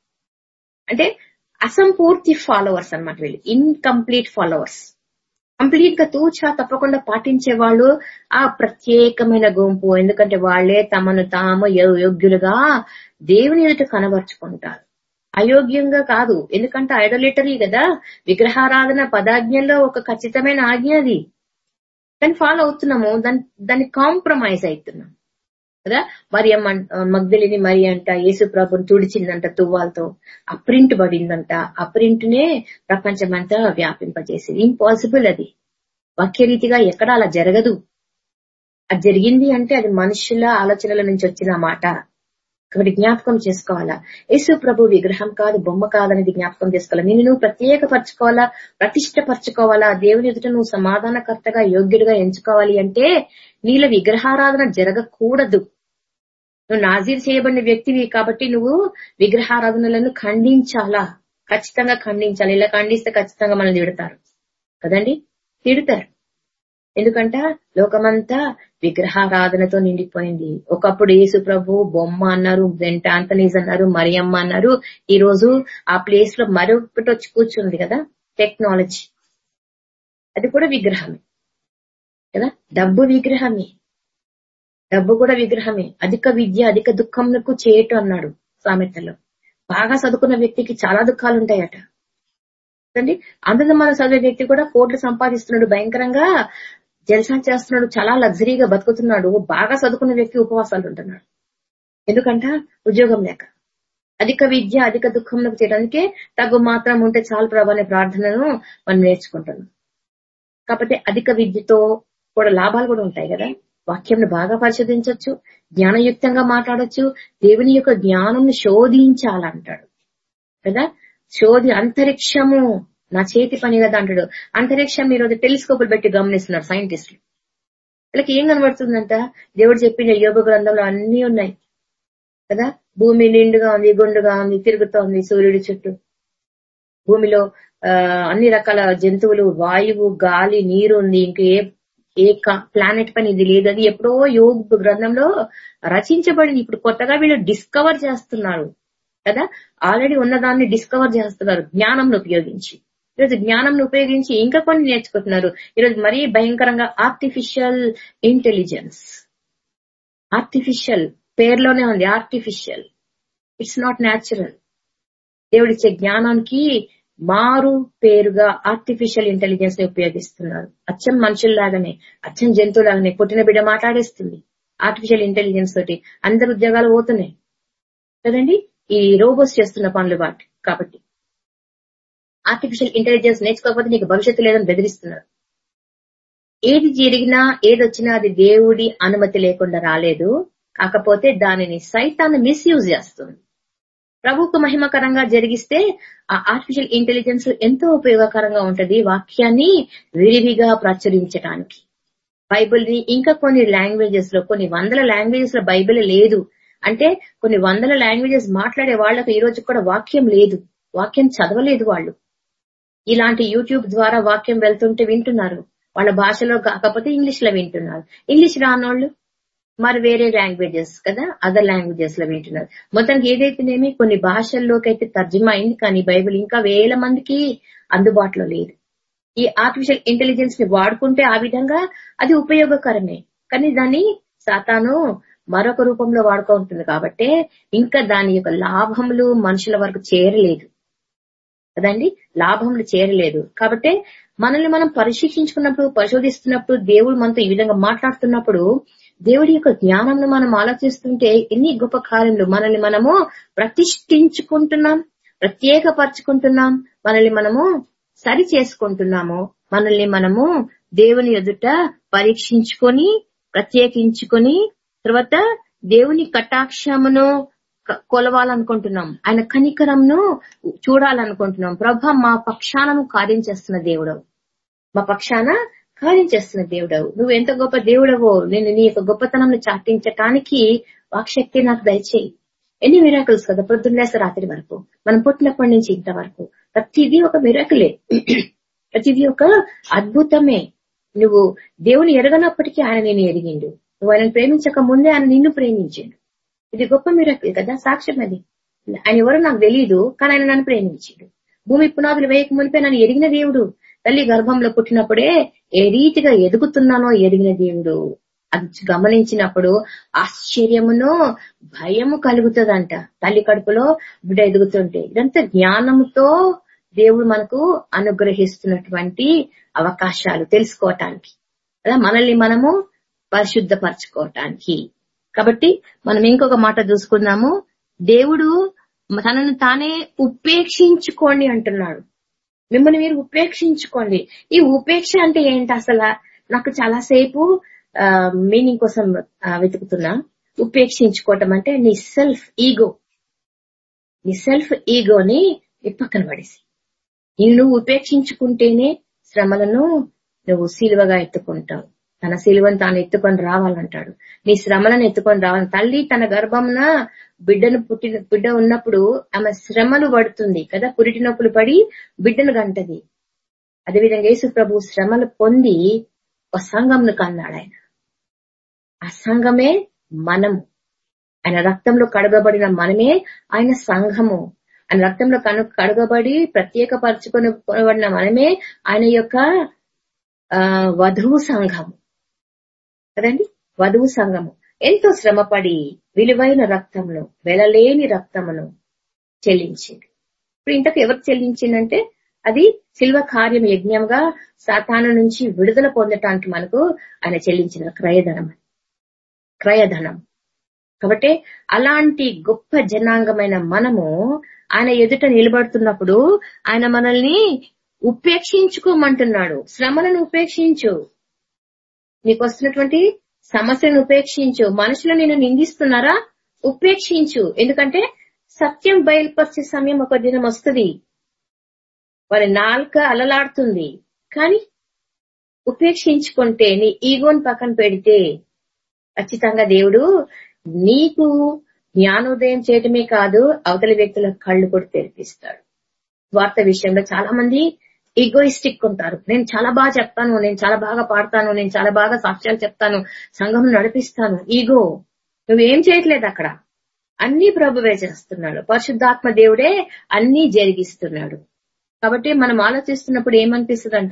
అంటే అసంపూర్తి ఫాలోవర్స్ అన్నమాట వీళ్ళు. Incomplete followers. కంప్లీట్గా తూచా తప్పకుండా పాటించే వాళ్ళు ఆ ప్రత్యేకమైన గుంపు. ఎందుకంటే వాళ్ళే తమను తాము యోగ్యులుగా దేవుని ఎదుట కనబరుచుకుంటారు. అయోగ్యంగా కాదు. ఎందుకంటే ఐడోలిటరీ కదా. విగ్రహారాధన పదాజ్ఞల్లో ఒక ఖచ్చితమైన ఆజ్ఞ అది. దాన్ని ఫాలో అవుతున్నాము. దాని దాన్ని కాంప్రమైజ్ అవుతున్నాం కదా? మరియమ్మ అంట- మగ్ధలిని మరి అంట యేసు ప్రభుని తుడిచిందంట తువ్వాలతో ఆ ప్రింట్ పడిందంట. ఆ ప్రింట్ నే ప్రపంచమంతా వ్యాపింపజేసింది. ఇంపాసిబుల్ అది. వాక్యరీతిగా ఎక్కడ అలా జరగదు. అది జరిగింది అంటే అది మనుషుల ఆలోచనల నుంచి వచ్చిన మాట. కాబట్టి జ్ఞాపకం చేసుకోవాలా? యేసు ప్రభు విగ్రహం కాదు బొమ్మ కాదనేది జ్ఞాపకం చేసుకోవాలా? నిన్ను నువ్వు ప్రత్యేకపరచుకోవాలా? ప్రతిష్టపరచుకోవాలా? దేవుని ఎదుట నువ్వు సమాధానకర్తగా యోగ్యుడిగా ఎంచుకోవాలి అంటే నీళ్ళ విగ్రహారాధన జరగకూడదు. నువ్వు నాజీర్ చేయబడిన వ్యక్తివి కాబట్టి నువ్వు విగ్రహారాధనలను ఖండించాలా? ఖచ్చితంగా ఖండించాలి. ఇలా ఖండిస్తే ఖచ్చితంగా మనల్ని తిడతారు. కదండి? తిడతారు. ఎందుకంట లోకమంతా విగ్రహారాధనతో నిండిపోయింది. ఒకప్పుడు యేసు ప్రభు బొమ్మ అన్నారు వెంట ఆంటనీస్ అన్నారు మరియమ్మ అన్నారు. ఈ రోజు ఆ ప్లేస్లో మరొకటి వచ్చి కూర్చుంది కదా టెక్నాలజీ. అది కూడా విగ్రహమే. కదా? డబ్బు విగ్రహమే. డబ్బు కూడా విగ్రహమే. అధిక విద్య అధిక దుఃఖంకు చేయటం అన్నాడు సామెతలో. బాగా చదువుకున్న వ్యక్తికి చాలా దుఃఖాలు ఉంటాయట కదండి అందులో చదివే వ్యక్తి కూడా కోట్లు సంపాదిస్తున్నాడు. భయంకరంగా జలసా చేస్తున్నాడు చాలా లగ్జరీగా బతుకుతున్నాడు బాగా చదువుకున్న వ్యక్తి ఉపవాసాలు ఉంటున్నాడు. ఎందుకంట ఉద్యోగం లేక. అధిక విద్య అధిక దుఃఖంలోకి చేయడానికే తగు మాత్రం ఉంటే చాలు ప్రభు అనే ప్రార్థనను మనం నేర్చుకుంటున్నాం. కాకపోతే అధిక విద్యతో కూడా లాభాలు కూడా ఉంటాయి కదా. వాక్యంను బాగా పరిశోధించవచ్చు జ్ఞానయుక్తంగా మాట్లాడొచ్చు దేవుని యొక్క జ్ఞానం శోధించాలంటాడు. కదా? శోధి అంతరిక్షము నా చేతి పని కదా అంటాడు. అంతరిక్షం ఈ టెలిస్కోపులు పెట్టి గమనిస్తున్నారు సైంటిస్టులు. వీళ్ళకి ఏం కనబడుతుందంట? దేవుడు చెప్పిన యోగ గ్రంథంలో అన్ని ఉన్నాయి. కదా? భూమి నిండుగా ఉంది గుండుగా ఉంది తిరుగుతోంది సూర్యుడి చుట్టూ. భూమిలో అన్ని రకాల జంతువులు వాయువు గాలి నీరు ఉంది. ఇంకా ఏ ఏ ప్లానెట్ పని ఇది లేదు. అది ఎప్పుడో యోగ గ్రంథంలో రచించబడింది. ఇప్పుడు కొత్తగా వీళ్ళు డిస్కవర్ చేస్తున్నారు. కదా? ఆల్రెడీ ఉన్నదాన్ని డిస్కవర్ చేస్తున్నారు. జ్ఞానంను ఉపయోగించి. ఈరోజు జ్ఞానంను ఉపయోగించి ఇంకా కొన్ని నేర్చుకుంటున్నారు. ఈరోజు మరీ భయంకరంగా ఆర్టిఫిషియల్ ఇంటెలిజెన్స్ ఆర్టిఫిషియల్ పేర్లోనే ఉంది ఆర్టిఫిషియల్ ఇట్స్ నాట్ న్యాచురల్ దేవుడిచ్చే జ్ఞానానికి మారు పేరుగా ఆర్టిఫిషియల్ ఇంటెలిజెన్స్ని ఉపయోగిస్తున్నారు. అచ్చం మనుషుల్లాగానే అచ్చం జంతువులాగానే పుట్టిన బిడ్డ మాట్లాడేస్తుంది. ఆర్టిఫిషియల్ ఇంటెలిజెన్స్ తోటి అందరు ఉద్యోగాలు పోతున్నాయి. కదండి? ఈ రోబోస్ చేస్తున్న పనులు వాటి. కాబట్టి ఆర్టిఫిషియల్ ఇంటెలిజెన్స్ నేర్చుకోకపోతే నీకు భవిష్యత్తు లేదని బెదిరిస్తున్నారు. ఏది జరిగినా ఏది వచ్చినా అది దేవుడి అనుమతి లేకుండా రాలేదు. కాకపోతే దానిని సైతాన్ని మిస్యూజ్ చేస్తుంది. ప్రభుకు మహిమకరంగా జరిగిస్తే ఆ ఆర్టిఫిషియల్ ఇంటెలిజెన్స్ ఎంతో ఉపయోగకరంగా ఉంటది వాక్యాన్ని విరివిగా ప్రచురించడానికి బైబిల్ని ఇంకా కొన్ని లాంగ్వేజెస్లో కొన్ని వందల లాంగ్వేజెస్లో బైబిల్ లేదు. అంటే కొన్ని వందల లాంగ్వేజెస్ మాట్లాడే వాళ్ళకు ఈ రోజు కూడా వాక్యం లేదు. వాక్యం చదవలేదు వాళ్ళు. ఇలాంటి యూట్యూబ్ ద్వారా వాక్యం వెళ్తుంటే వింటున్నారు. వాళ్ళ భాషలో కాకపోతే ఇంగ్లీష్లో వింటున్నారు. ఇంగ్లీష్ రానోళ్ళు మరి వేరే లాంగ్వేజెస్ కదా అదర్ లాంగ్వేజెస్లో వింటున్నారు. మొత్తానికి ఏదైతేనేమి కొన్ని భాషల్లోకి అయితే తర్జుమా అయింది కానీ బైబిల్ ఇంకా వేల మందికి అందుబాటులో లేదు. ఈ ఆర్టిఫిషియల్ ఇంటెలిజెన్స్ని వాడుకుంటే ఆ విధంగా అది ఉపయోగకరమే. కానీ దాన్ని సాతాను మరొక రూపంలో వాడుకుంటుంది కాబట్టి ఇంకా దాని యొక్క లాభములు మనుషుల వరకు చేరలేదు. కదండి? లాభములు చేరలేదు. కాబట్టి మనల్ని మనం పరిశీలించుకున్నప్పుడు పరిశోధిస్తున్నప్పుడు దేవుడు మనతో ఈ విధంగా మాట్లాడుతున్నప్పుడు దేవుడి యొక్క జ్ఞానంను మనం ఆలోచిస్తుంటే ఎన్ని గొప్ప కార్యములు మనల్ని మనము ప్రతిష్ఠించుకుంటున్నాం ప్రత్యేకపరచుకుంటున్నాం మనల్ని మనము సరి చేసుకుంటున్నాము మనల్ని మనము దేవుని ఎదుట పరీక్షించుకొని ప్రత్యేకించుకొని తర్వాత దేవుని కటాక్షమును కొలవాలనుకుంటున్నాం. ఆయన కనికరంను చూడాలనుకుంటున్నాం. ప్రభ మా పక్షానము కార్యం చేస్తున్న దేవుడు మా పక్షాన కార్యం చేస్తున్న దేవుడవు. నువ్వు ఎంత గొప్ప దేవుడవో నేను నీ యొక్క గొప్పతనం చాటించటానికి వాక్శక్తి నాకు దయచేయి. ఎన్ని మిరాకుల్స్ కదా పొద్దున్నేస రాత్రి వరకు. మనం పుట్టినప్పటి నుంచి ఇంతవరకు. ప్రతిదీ ఒక మిరాకులే ప్రతిదీ ఒక అద్భుతమే. నువ్వు దేవుని ఎరగనప్పటికీ ఆయన నేను ఎరిగిండు. నువ్వు ఆయన ప్రేమించక ముందే ఆయన నిన్ను ప్రేమించాడు. ఇది గొప్ప మిరాకిల్ కదా సాక్ష్యం అది. ఆయన ఎవరో నాకు తెలియదు కానీ ఆయన నన్ను ప్రేమించిండు. భూమి పునాదులు వేయక మునిపే నన్ను ఎరిగిన దేవుడు. తల్లి గర్భంలో పుట్టినప్పుడే ఏ రీతిగా ఎదుగుతున్నానో ఎరిగిన దేవుడు. అది గమనించినప్పుడు ఆశ్చర్యమును భయము కలుగుతుందంట. తల్లి కడుపులో బిడ్డ ఎదుగుతుంటే. ఇదంతా జ్ఞానముతో దేవుడు మనకు అనుగ్రహిస్తున్నటువంటి అవకాశాలు తెలుసుకోవటానికి. అలా మనల్ని మనము పరిశుద్ధపరచుకోవటానికి. కాబట్టి మనం ఇంకొక మాట చూసుకుందాము. దేవుడు తనను తానే ఉపేక్షించుకోండి అంటున్నాడు. మిమ్మల్ని మీరు ఉపేక్షించుకోండి. ఈ ఉపేక్ష అంటే ఏంటి అసలు? నాకు చాలా సేపు మీనింగ్ కోసం వెతుకుతున్నా. ఉపేక్షించుకోవటం అంటే నీ సెల్ఫ్ ఈగో. నీ సెల్ఫ్ ఈగోని పక్కన పడేసి. నేను నువ్వు ఉపేక్షించుకుంటేనే శ్రమలను నువ్వు శిలువగా ఎత్తుకుంటావు. తన శిలువను తాను ఎత్తుకొని రావాలంటాడు. నీ శ్రమలను ఎత్తుకొని రావాలి. తల్లి తన గర్భంన బిడ్డను పుట్టిన బిడ్డ ఉన్నప్పుడు ఆమె శ్రమలు పడుతుంది కదా. పురిటి నొప్పులు పడి బిడ్డను గంటది అదేవిధంగా యేసు ప్రభు శ్రమలు పొంది ఒక సంఘంను కన్నాడు ఆయన. ఆ సంఘమే మనము. ఆయన రక్తంలో కడగబడిన మనమే ఆయన సంఘము. ఆయన రక్తంలో కను కడగబడి ప్రత్యేకపరచుకొని మనమే ఆయన యొక్క వధువు సంఘము. కదండి? వధువు సంఘము. ఎంతో శ్రమపడి విలువైన రక్తంలో వెలలేని రక్తమును చెల్లించింది. ఇప్పుడు ఇంతకు ఎవరు చెల్లించిందంటే అది శిల్వ కార్యం యజ్ఞంగా సాతాను నుంచి విడుదల పొందటానికి మనకు ఆయన చెల్లించిన క్రయధనం క్రయధనం. కాబట్టి అలాంటి గొప్ప జనాంగమైన మనము ఆయన ఎదుట నిలబడుతున్నప్పుడు ఆయన మనల్ని ఉపేక్షించుకోమంటున్నాడు. శ్రమలను ఉపేక్షించు. నీకు వస్తున్నటువంటి సమస్యను ఉపేక్షించు. మనుషులు నేను నిందిస్తున్నారా? ఉపేక్షించు. ఎందుకంటే సత్యం బయలుపరిచే సమయం ఒక దినం వస్తుంది. వారి నాలుక అలలాడుతుంది. కానీ ఉపేక్షించుకుంటే నీ ఈగోని పక్కన పెడితే ఖచ్చితంగా దేవుడు నీకు జ్ఞానోదయం చేయటమే కాదు అవతలి వ్యక్తుల కళ్ళు కూడా తెరిపిస్తాడు. వార్త విషయంలో చాలా మంది ఈగోయిస్టిక్ ఉంటారు. నేను చాలా బాగా చెప్తాను నేను చాలా బాగా పాడతాను నేను చాలా బాగా సాక్ష్యాలు చెప్తాను సంఘం నడిపిస్తాను. ఈగో నువ్వేం చేయట్లేదు అక్కడ? అన్ని ప్రభువే చేస్తున్నాడు. పరిశుద్ధాత్మ దేవుడే అన్ని జరిగిస్తున్నాడు. కాబట్టి మనం ఆలోచిస్తున్నప్పుడు ఏమనిపిస్తుందంట?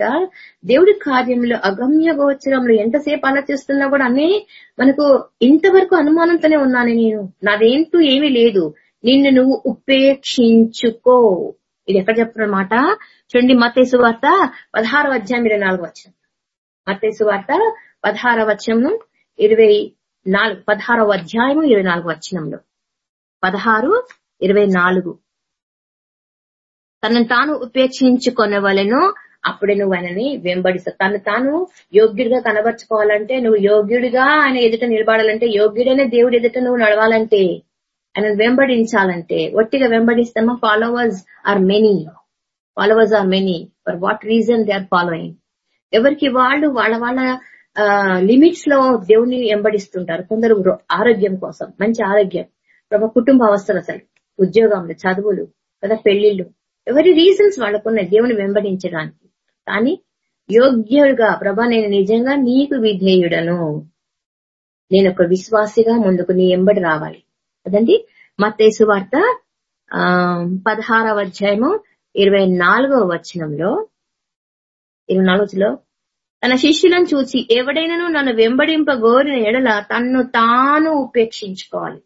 దేవుడి కార్యంలో అగమ్య గోచరంలో ఎంతసేపు ఆలోచిస్తున్నా కూడా అన్ని మనకు ఇంతవరకు అనుమానంతోనే ఉన్నాను నేను. నాదేంటూ ఏమీ లేదు. నిన్ను నువ్వు ఉపేక్షించుకో. ఇది ఎక్కడ చెప్తున్నమాట చూడండి మతేసు వార్త పదహార అధ్యాయం ఇరవై నాలుగు వచ్చాం మతేసు వార్త పదహార వచ్చము ఇరవై నాలుగు పదహారవ అధ్యాయము ఇరవై నాలుగు వచ్చినంలో పదహారు ఇరవై నాలుగు. తనను తాను ఉపేక్షించుకొనవలను అప్పుడే నువ్వు ఆయనని వెంబడిస్తావు తను తాను యోగ్యుడిగా కనబరుచుకోవాలంటే నువ్వు యోగ్యుడిగా ఆయన ఎదుట నిలబడాలంటే యోగ్యుడైన దేవుడు ఎదుట నువ్వు నడవాలంటే ఆయన వెంబడించాలంటే ఒట్టిగా వెంబడిస్తామా? Followers are many followers are many for what reason they are following ఎవరికి వాళ్ళు వాళ్ళ వాళ్ళ లిమిట్స్లో దేవుని వెంబడిస్తుంటారు. కొందరు ఆరోగ్యం కోసం మంచి ఆరోగ్యం. ప్రభా కుటుంబ అవస్థలు అసలు. ఉద్యోగంలో చదువులు కదా పెళ్ళిళ్ళు ఎవరి రీజన్స్ వాళ్ళకున్నాయి దేవుని వెంబడించడానికి. కానీ యోగ్యుడుగా ప్రభా నేను నిజంగా నీకు విధేయుడను. నేను ఒక విశ్వాసిగా ముందుకు నీ ఎంబడి రావాలి. అదండి మత్తేసు వార్త ఆ పదహారవ అధ్యాయము ఇరవై నాలుగవ వచనంలో ఇరవై నాలుగులో తన శిష్యులను చూసి ఎవడైనాను నన్ను వెంబడింప గోరిన ఎడల తన్ను తాను ఉపేక్షించుకోవాలి.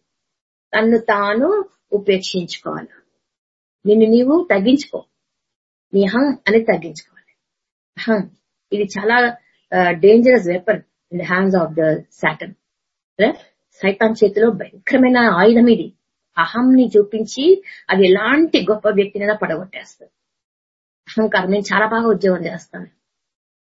తన్ను తాను ఉపేక్షించుకోవాలి. నిన్ను నీవు తగ్గించుకో. నీ అహం అనేది తగ్గించుకోవాలి. అహం ఇది చాలా dangerous weapon in the hands of the Satan సైతాన్ చేతిలో భయంకరమైన ఆయుధం ఇది. అహంని చూపించి అది ఎలాంటి గొప్ప వ్యక్తినైనా పడగొట్టేస్తుంది. అహంకారం నేను చాలా బాగా ఉద్యోగం చేస్తాను.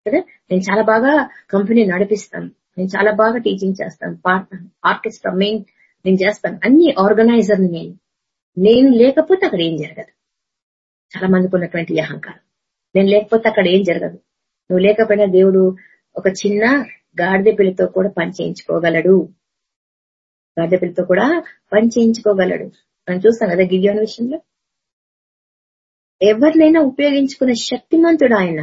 కదా? నేను చాలా బాగా కంపెనీ నడిపిస్తాను. నేను చాలా బాగా టీచింగ్ చేస్తాను. పాడతాను ఆర్కెస్ట్రా మెయిన్ నేను చేస్తాను. అన్ని ఆర్గనైజర్ నేను. నేను లేకపోతే అక్కడ ఏం జరగదు. చాలా మందికి ఉన్నటువంటి అహంకారం. నేను లేకపోతే అక్కడ ఏం జరగదు. నువ్వు లేకపోయినా దేవుడు ఒక చిన్న గాడిద పిల్లతో కూడా పని చేయించుకోగలడు. గాడిద కూడా పని చేయించుకోగలడు. మనం చూస్తాం కదా గిరియోని విషయంలో. ఎవరినైనా ఉపయోగించుకునే శక్తిమంతుడు ఆయన.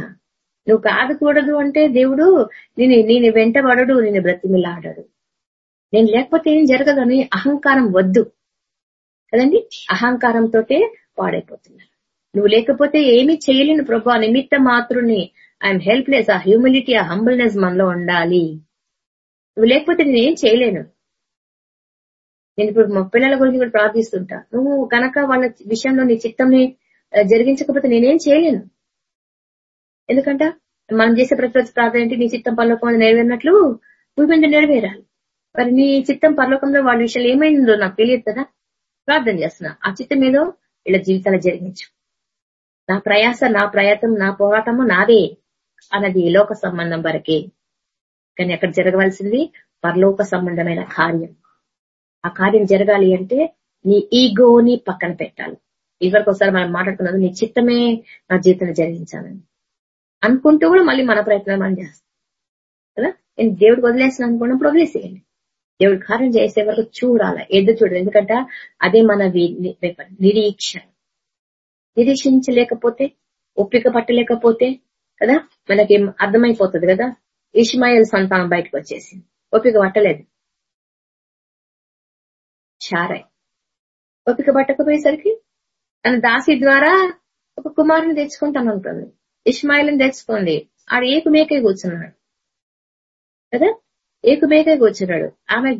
నువ్వు కాదకూడదు అంటే దేవుడు నేను నేను వెంటబడడు నేను బ్రతిమిలాడడు. నేను లేకపోతే ఏం జరగదు అని అహంకారం వద్దు. కదండి? అహంకారంతో పాడైపోతున్నారు. నువ్వు లేకపోతే ఏమీ చేయలేను ప్రభు. నిమిత్త మాతృని ఐఎమ్ హెల్ప్లెస్ ఆ హ్యూమిలిటీ ఆ హంబుల్నెస్ మనలో ఉండాలి. నువ్వు లేకపోతే నేనేం చేయలేను. నేను ఇప్పుడు మా పిల్లల గురించి కూడా ప్రార్థిస్తుంటా. నువ్వు కనుక వాళ్ళ విషయంలో నీ చిత్తంని జరిగించకపోతే నేనేం చేయలేను. ఎందుకంట? మనం చేసే ప్రతి ప్రార్థన ఏంటి? నీ చిత్తం పరలోకం నెరవేరినట్లు భూమి మీద నెరవేరాలి. మరి నీ చిత్తం పరలోకంలో వాళ్ళ విషయాలు ఏమైందో నాకు తెలియదు కదా? ప్రార్థన చేస్తున్నా. ఆ చిత్తం ఏదో వీళ్ళ జీవితాలు జరిగించు. నా ప్రయాస నా ప్రయత్నం నా పోరాటము నాదే అన్నది లోక సంబంధం వరకే. కానీ అక్కడ జరగవలసింది పరలోక సంబంధమైన కార్యం. ఆ కార్యం జరగాలి అంటే నీ ఈగోని పక్కన పెట్టాలి. ఇదివరకు ఒకసారి మనం మాట్లాడుకున్నది నీ చిత్తమే నా జీవితంలో జరిగించాలని. అనుకుంటూ కూడా మళ్ళీ మన ప్రయత్నం మనం చేస్తాం. కదా? నేను దేవుడికి వదిలేసిన అనుకున్నప్పుడు వదిలేసేయండి. దేవుడి కార్యం చేసే వరకు చూడాలి ఎదురు చూడాలి. ఎందుకంటే అదే మన నిరీక్ష. నిరీక్షించలేకపోతే ఒప్పిక పట్టలేకపోతే కదా? మనకి అర్థమైపోతుంది కదా? ఇష్మాయిల్ సంతానం బయటకు వచ్చేసింది. ఒప్పిక పట్టలేదు. చారాయి ఓపిక పట్టకపోయేసరికి తన దాసి ద్వారా ఒక కుమారుని తెచ్చుకుంటాను అనుకుంది ఇస్మాయిల్ని తెచ్చుకోండి. ఆడ ఏకుమేకే కూర్చున్నాడు. కదా? ఏకుమేకే కూర్చున్నాడు. ఆమె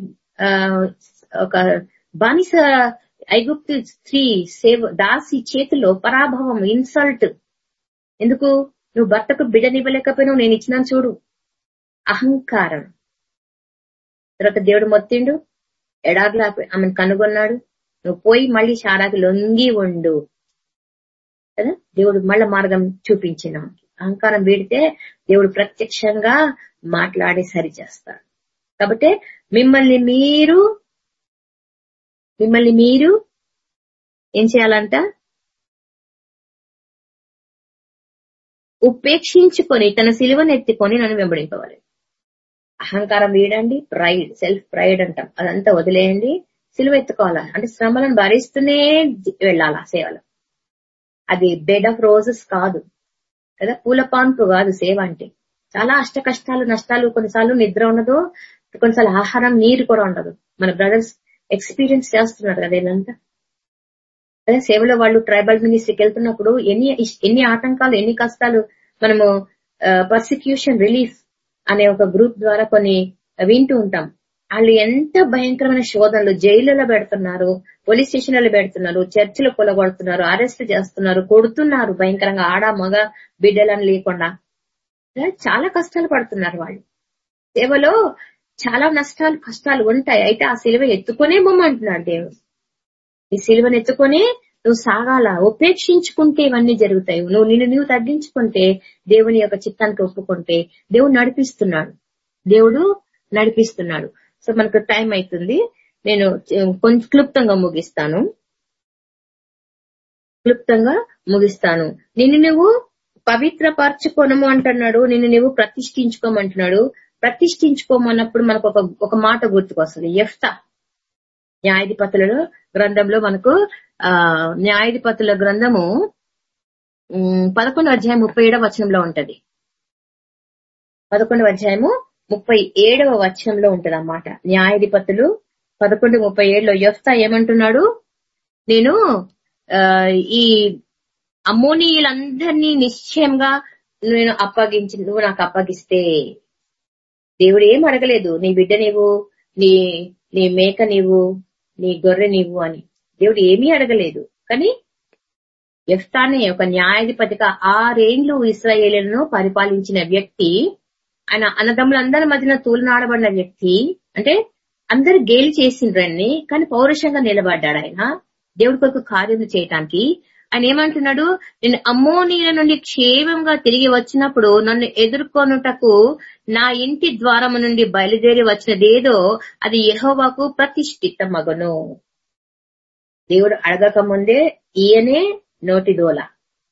ఒక బానిస ఐగుప్తు స్త్రీ సేవ దాసి చేతిలో పరాభవం ఇన్సల్ట్. ఎందుకు? నువ్వు భర్తకు బిడనివ్వలేకపోయినావు నేను ఇచ్చినాను చూడు. అహంకారం. తర్వాత దేవుడు మొత్తిండు. ఎడార్లా ఆమెను కనుగొన్నాడు. నువ్వు పోయి మళ్ళీ షారాకి లొంగి ఉండు. కదా? దేవుడు మళ్ళీ మార్గం చూపించిన అహంకారం వీడితే దేవుడు ప్రత్యక్షంగా మాట్లాడి సరి చేస్తాడు. కాబట్టి మిమ్మల్ని మీరు మిమ్మల్ని మీరు ఏం చేయాలంట? ఉపేక్షించుకొని తన సిలువను ఎత్తుకొని నన్ను వెంబడింపవాలి అహంకారం వేయడండి ప్రైడ్ సెల్ఫ్ ప్రైడ్ అంటాం. అదంతా వదిలేయండి సిలువ ఎత్తుకోవాలా అంటే శ్రమలను భరిస్తూనే వెళ్ళాలా సేవలో? అది బెడ్ ఆఫ్ రోజెస్ కాదు. కదా? పూల పాన్పు కాదు సేవ అంటే. చాలా అష్ట కష్టాలు నష్టాలు కొన్నిసార్లు నిద్ర ఉండదు కొన్నిసార్లు ఆహారం నీరు కూడా ఉండదు. మన బ్రదర్స్ ఎక్స్పీరియన్స్ చేస్తున్నారు కదా ఇదంతా. అదే సేవలో వాళ్ళు ట్రైబల్ మినిస్ట్రీకి వెళ్తున్నప్పుడు ఎన్ని ఎన్ని ఆటంకాలు ఎన్ని కష్టాలు మనము పర్సిక్యూషన్ రిలీఫ్ అనే ఒక గ్రూప్ ద్వారా కొన్ని వింటూ ఉంటాం. వాళ్ళు ఎంత భయంకరమైన శోధనలు జైలులో పెడుతున్నారు పోలీస్ స్టేషన్లలో పెడుతున్నారు చర్చిలో కొలగొడుతున్నారు అరెస్ట్ చేస్తున్నారు కొడుతున్నారు భయంకరంగా ఆడ మగ బిడ్డలను లేకుండా. చాలా కష్టాలు పడుతున్నారు వాళ్ళు. సేవలో చాలా నష్టాలు కష్టాలు ఉంటాయి. అయితే ఆ సిలువ ఎత్తుకునే బొమ్మంటున్నాడు దేవుడు. ఈ శిలువను ఎత్తుకొని నువ్వు సాగాల ఉపేక్షించుకుంటే ఇవన్నీ జరుగుతాయి. నువ్వు నిన్ను నువ్వు తగ్గించుకుంటే దేవుని యొక్క చిత్తానికి ఒప్పుకుంటే దేవుడు నడిపిస్తున్నాడు. దేవుడు నడిపిస్తున్నాడు. సో మనకు టైం అవుతుంది నేను కొంచెం క్లుప్తంగా ముగిస్తాను. క్లుప్తంగా ముగిస్తాను. నిన్ను నువ్వు పవిత్రపరచుకోనము అంటున్నాడు. నిన్ను నువ్వు ప్రతిష్ఠించుకోమంటున్నాడు. ప్రతిష్ఠించుకోమన్నప్పుడు మనకు ఒక ఒక మాట గుర్తుకొస్తుంది. ఎఫ్తా న్యాయాధిపతులలో గ్రంథంలో మనకు న్యాయాధిపతుల గ్రంథము పదకొండు అధ్యాయం ముప్పై ఏడవ వచనంలో ఉంటది. పదకొండవ అధ్యాయము ముప్పై ఏడవ వచనంలో ఉంటది అన్నమాట న్యాయాధిపతులు పదకొండు ముప్పై ఏడులో యొఫ్తా ఏమంటున్నాడు? నేను ఈ అమ్మోనీయులందరినీ నిశ్చయంగా నేను అప్పగించి నువ్వు నాకు అప్పగిస్తే దేవుడు ఏం అడగలేదు. నీ బిడ్డ నీవు నీ నీ మేక నీవు నీ గొర్రె నీవు అని. దేవుడు ఏమీ అడగలేదు. కానీ ఎఫ్తానే ఒక న్యాయాధిపతిగా ఆరేండ్లు ఇస్రాయేళ్ళను పరిపాలించిన వ్యక్తి ఆయన అన్నదమ్ములందరి మధ్యన తూలనాడబడిన వ్యక్తి అంటే అందరు గేలి చేసిండ్రని కానీ పౌరుషంగా నిలబడ్డాడు ఆయన. దేవుడి కొరకు కార్యం చేయటానికి ఆయన ఏమంటున్నాడు? నేను అమ్మోనీల నుండి క్షేమంగా తిరిగి వచ్చినప్పుడు నన్ను ఎదుర్కొనుటకు నా ఇంటి ద్వారము నుండి బయలుదేరి వచ్చినదేదో అది యహోవాకు ప్రతిష్ఠిత మగను దేవుడు అడగక ముందే ఈయనే నోటి దోల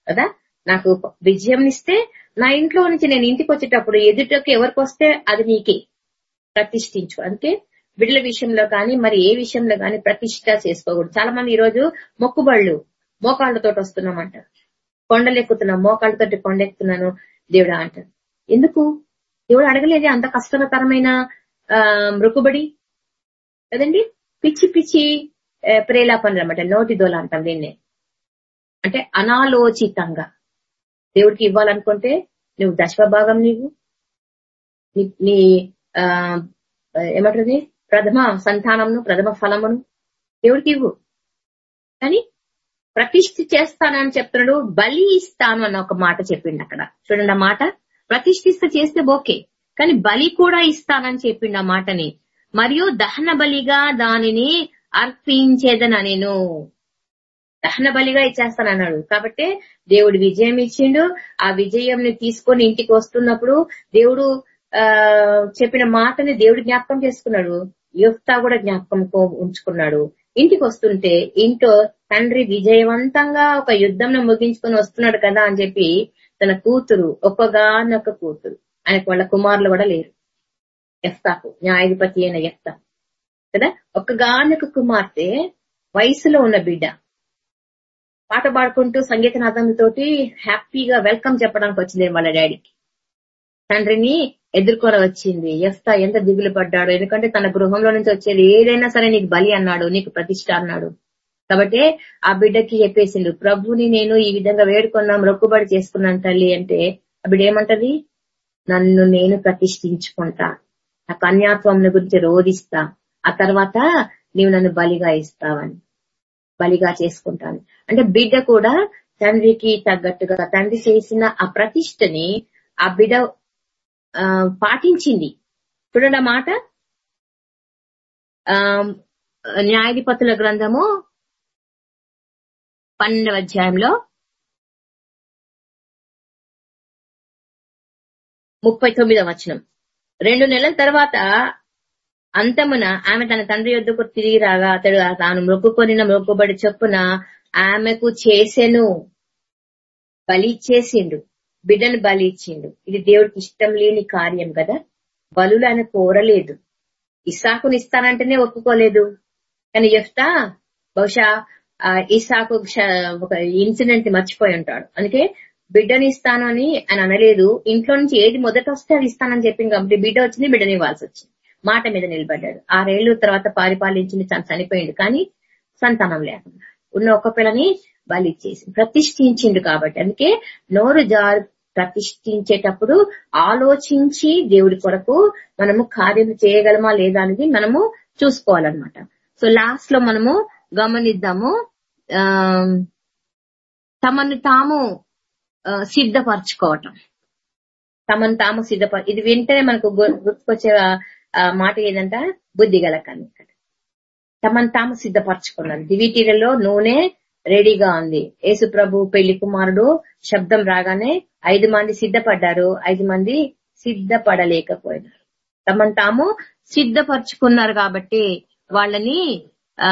కదా? నాకు విజయం ఇస్తే నా ఇంట్లో నుంచి నేను ఇంటికి వచ్చేటప్పుడు ఎదుటకు ఎవరికి వస్తే అది నీకే. ప్రతిష్ఠించు. అందుకే బిడ్డల విషయంలో కానీ మరి ఏ విషయంలో కానీ ప్రతిష్ట చేసుకోకూడదు. చాలా మంది ఈ రోజు మొక్కుబళ్ళు మోకాళ్ళతో వస్తున్నామంట. కొండలు ఎక్కుతున్నాం మోకాళ్ళతోటి కొండెక్కుతున్నాను దేవుడా అంటారు. ఎందుకు? దేవుడు అడగలేదే అంత కష్టతరమైన ఆ మృకుబడి? కదండి? పిచ్చి పిచ్చి ప్రేలాపనలు అనమాట. నోటి దోల అంటాం దీన్నే. అంటే అనాలోచితంగా. దేవుడికి ఇవ్వాలనుకుంటే నువ్వు దశభాగం నీవు. నీ ఆ ఏమంటుంది? ప్రథమ సంతానంను ప్రథమ ఫలమును దేవుడికి ఇవ్వు. కానీ ప్రతిష్ఠ చేస్తానని చెప్తున్నాడు బలి ఇస్తాను అన్న ఒక మాట చెప్పిండు అక్కడ. చూడండి ఆ మాట. ప్రతిష్ఠిస్త చేస్తే ఓకే కానీ బలి కూడా ఇస్తానని చెప్పిండు ఆ మాటని. మరియు దహన బలిగా దానిని అర్పించేదన నేను. దహన బలిగా ఇచ్చేస్తానన్నాడు. కాబట్టి దేవుడు విజయం ఇచ్చిండు. ఆ విజయంని తీసుకొని ఇంటికి వస్తున్నప్పుడు దేవుడు ఆ చెప్పిన మాటని దేవుడు జ్ఞాపకం చేసుకున్నాడు. యుక్త కూడా జ్ఞాపకం ఉంచుకున్నాడు. ఇంటికి వస్తుంటే ఇంట్లో తండ్రి విజయవంతంగా ఒక యుద్ధంను ముగించుకొని వస్తున్నాడు కదా అని చెప్పి తన కూతురు ఒక్కగానొక్క కూతురు. ఆయనకు వాళ్ళ కుమారులు కూడా లేరు. ఎఫ్తాకు న్యాయాధిపతి అయిన ఎఫ్తాకు కదా? ఒక్కగానొక కుమార్తె వయసులో ఉన్న బిడ్డ. పాట పాడుకుంటూ సంగీతనాథంతోటి హ్యాపీగా వెల్కమ్ చెప్పడానికి వచ్చింది వాళ్ళ డాడీకి. తండ్రిని ఎదుర్కొని వచ్చింది. ఎఫ్తా ఎంత దిగులు పడ్డాడు ఎందుకంటే తన గృహంలో నుంచి వచ్చేది ఏదైనా సరే నీకు బలి అన్నాడు నీకు ప్రతిష్ట అన్నాడు. కాబట్టి ఆ బిడ్డకి చెప్పేసిండు ప్రభుని నేను ఈ విధంగా వేడుకున్నాం రొక్కుబడి చేసుకున్నాను తల్లి అంటే ఆ బిడ్డ ఏమంటది? నన్ను నేను ప్రతిష్ఠించుకుంటా. నా కన్యాత్వం గురించి రోధిస్తా. ఆ తర్వాత నీవు నన్ను బలిగా ఇస్తావని బలిగా చేసుకుంటాను. అంటే బిడ్డ కూడా తండ్రికి తగ్గట్టుగా తండ్రి చేసిన ఆ ప్రతిష్టని ఆ బిడ్డ పాటించింది. చూడండి మాట. న్యాయాధిపతుల గ్రంథము పన్నెండవ అధ్యాయంలో ముప్పై తొమ్మిదవ వచనం. రెండు నెలల తర్వాత అంతమున ఆమె తన తండ్రి యొద్దకు తిరిగి రాగా అతడు తాను మొక్కుకొనిన మొక్కుబడి చొప్పున ఆమెకు చేసెను బలి ఇచ్చేసిండు బిడ్డను బలి ఇచ్చిండు ఇది దేవుడికి ఇష్టం లేని కార్యం కదా? బలులు ఆయన కోరలేదు. ఇసాకుని ఇస్తానంటేనే ఒప్పుకోలేదు. కానీ చెప్తా బహుశా ఆ ఇసాకు ఒక ఇన్సిడెంట్ మర్చిపోయి ఉంటాడు. అందుకే బిడ్డని ఇస్తాను అని ఆయన అనలేదు. ఇంట్లో నుంచి ఏది మొదట వస్తే అది ఇస్తానని చెప్పింది కాబట్టి బిడ్డ వచ్చింది బిడ్డని ఇవ్వాల్సి వచ్చింది. మాట మీద నిలబడ్డాడు. ఆరేళ్ళ తర్వాత పరిపాలించింది తను చనిపోయిండు. కానీ సంతానం లేకుండా ఉన్న ఒక్క పిల్లని బలి ఇచ్చేసి ప్రతిష్ఠించిండు కాబట్టి. అందుకే నోరు జారు ప్రతిష్ఠించేటప్పుడు ఆలోచించి దేవుడి కొరకు మనము కార్యం చేయగలమా లేదా అనేది మనము చూసుకోవాలన్నమాట. సో లాస్ట్లో మనము గమనిద్దాము. ఆ తమను తాము సిద్ధపరచుకోవటం. తమను తాము సిద్ధపర ఇది వెంటనే మనకు గుర్తుకొచ్చే మాట ఏదంట? బుద్ధి గల కన్నిక తమను తాము సిద్ధపరచుకున్నారు దివిటీలలో నూనె రెడీగా ఉంది. యేసు ప్రభు పెళ్ళి కుమారుడు శబ్దం రాగానే ఐదు మంది సిద్ధపడ్డారు. ఐదు మంది సిద్ధపడలేకపోయినారు. తమను తాము సిద్ధపరచుకున్నారు కాబట్టి వాళ్ళని ఆ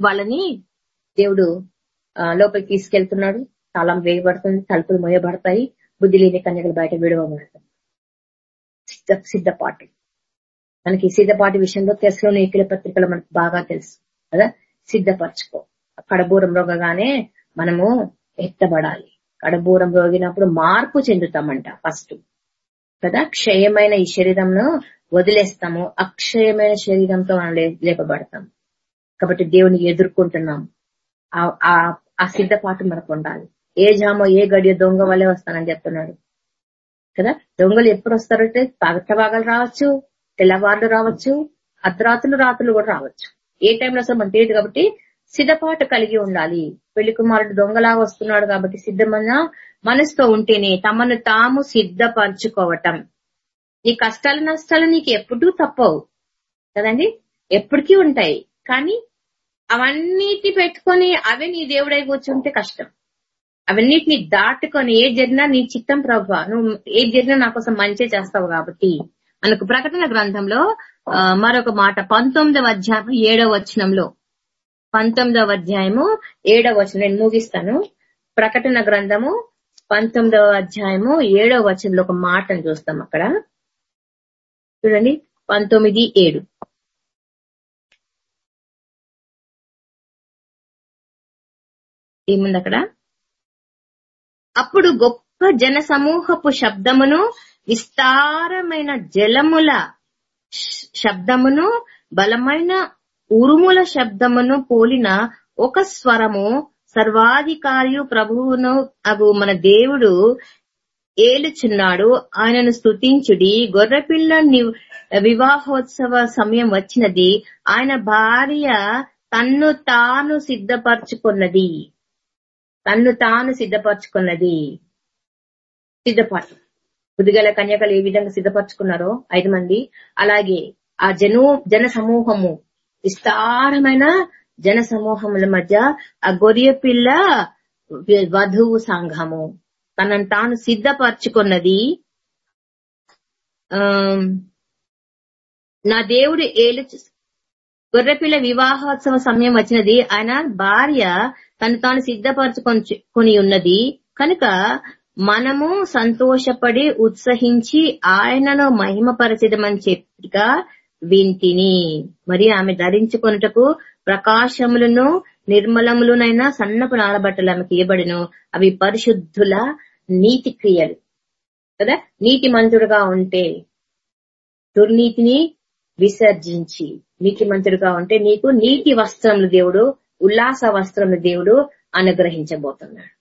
వాళ్ళని దేవుడు లోపలికి తీసుకెళ్తున్నాడు. తాళం వేయబడుతుంది తలుపులు మోయబడతాయి. బుద్ధి లేని కన్యకలు బయట విడవబడతాయి. సిద్ధ సిద్ధపాటి. మనకి సిద్ధపాటి విషయంలో తెసలో నీకుల పత్రికలు మనకు బాగా తెలుసు కదా? సిద్ధపరచుకో. కడబూరం రోగగానే మనము ఎత్తబడాలి. కడబూరం రోగినప్పుడు మార్పు చెందుతామంట ఫస్ట్. కదా? క్షయమైన ఈ శరీరంను వదిలేస్తాము. అక్షయమైన శరీరంతో మనం లే- లేపబడతాం కాబట్టి దేవుని ఎదుర్కొంటున్నాం ఆ- ఆ- సిద్ధపాటు మనకు ఉండాలి ఏ జామో ఏ గడియ దొంగ వల్లే వస్తానని చెప్తున్నాడు. కదా? దొంగలు ఎప్పుడు వస్తారంటే పగటభాగాలు రావచ్చు తెల్లవార్లు రావచ్చు అర్ధరాత్రులు రాత్రులు కూడా రావచ్చు. ఏ టైంలో వస్తారో మనకు తెలియదు కాబట్టి సిద్ధపాటు కలిగి ఉండాలి. పెళ్ళి కుమారుడు దొంగలాగా వస్తున్నాడు కాబట్టి సిద్ధమైన మనసుతో ఉంటేనే తమను తాము సిద్ధపరచుకోవటం. నీ కష్టాలు నష్టాలు నీకు ఎప్పుడూ తప్పవు. కదండి? ఎప్పటికీ ఉంటాయి. కానీ అవన్నిటి పెట్టుకొని అవే నీ దేవుడై కూర్చుంటే కష్టం. అవన్నిటిని దాటుకొని ఏ జరిగినా నీ చిత్తం ప్రభా నువ్వు ఏ జరిగినా నా కోసం మంచి చేస్తావు కాబట్టి. మనకు ప్రకటన గ్రంథంలో మరొక మాట పంతొమ్మిదవ అధ్యాయం ఏడవ వచనంలో. పంతొమ్మిదవ అధ్యాయము ఏడవ వచనం నేను ముగిస్తాను. ప్రకటన గ్రంథము పంతొమ్మిదవ అధ్యాయము ఏడవ వచనంలో ఒక మాటను చూస్తాం అక్కడ. చూడండి పంతొమ్మిది ఏడు. ఏముంది అక్కడ అప్పుడు గొప్ప జన సమూహపు శబ్దమును విస్తారమైన జలముల శబ్దమును బలమైన ఉరుముల శబ్దమును పోలిన ఒక స్వరము సర్వాధికారియు ప్రభువును అగు మన దేవుడు ఏలుచున్నాడు. ఆయనను స్తుతించుడి. గొర్రెపిల్ల ని- వివాహోత్సవ సమయం వచ్చినది. ఆయన భార్య తన్ను తాను సిద్ధపరచుకున్నది. తన్ను తాను సిద్ధపరచుకున్నది. సిద్ధపాటు బుద్ధిగల కన్యకలు ఏ విధంగా సిద్ధపరచుకున్నారో ఐదు మంది. అలాగే ఆ జను జన సమూహము విస్తారమైన జన సమూహముల మధ్య ఆ గొర్రె పిల్ల వధువు సంఘము. తనను తాను సిద్ధపరచుకున్నది. నా దేవుడు ఏలు గొర్రెపిల్ల వివాహోత్సవ సమయం వచ్చినది. ఆయన భార్య తను తాను సిద్ధపరచుకొని ఉన్నది. కనుక మనము సంతోషపడి ఉత్సహించి ఆయనను మహిమపరచదమని చెప్పిగా వింటిని. మరి ఆమె ధరించుకొనుటకు ప్రకాశములను నిర్మలములునైన సన్నపు నారబట్టలు ఆమెకి ఇవ్వబడిను అవి పరిశుద్ధుల నీతి క్రియలు. కదా? నీతి మంతుడుగా ఉంటే దుర్నీతిని విసర్జించి నీతిమంతుడుగా ఉంటే నీకు నీతి వస్త్రములు దేవుడు ఉల్లాస వస్త్రములు దేవుడు అనుగ్రహించబోతున్నాడు.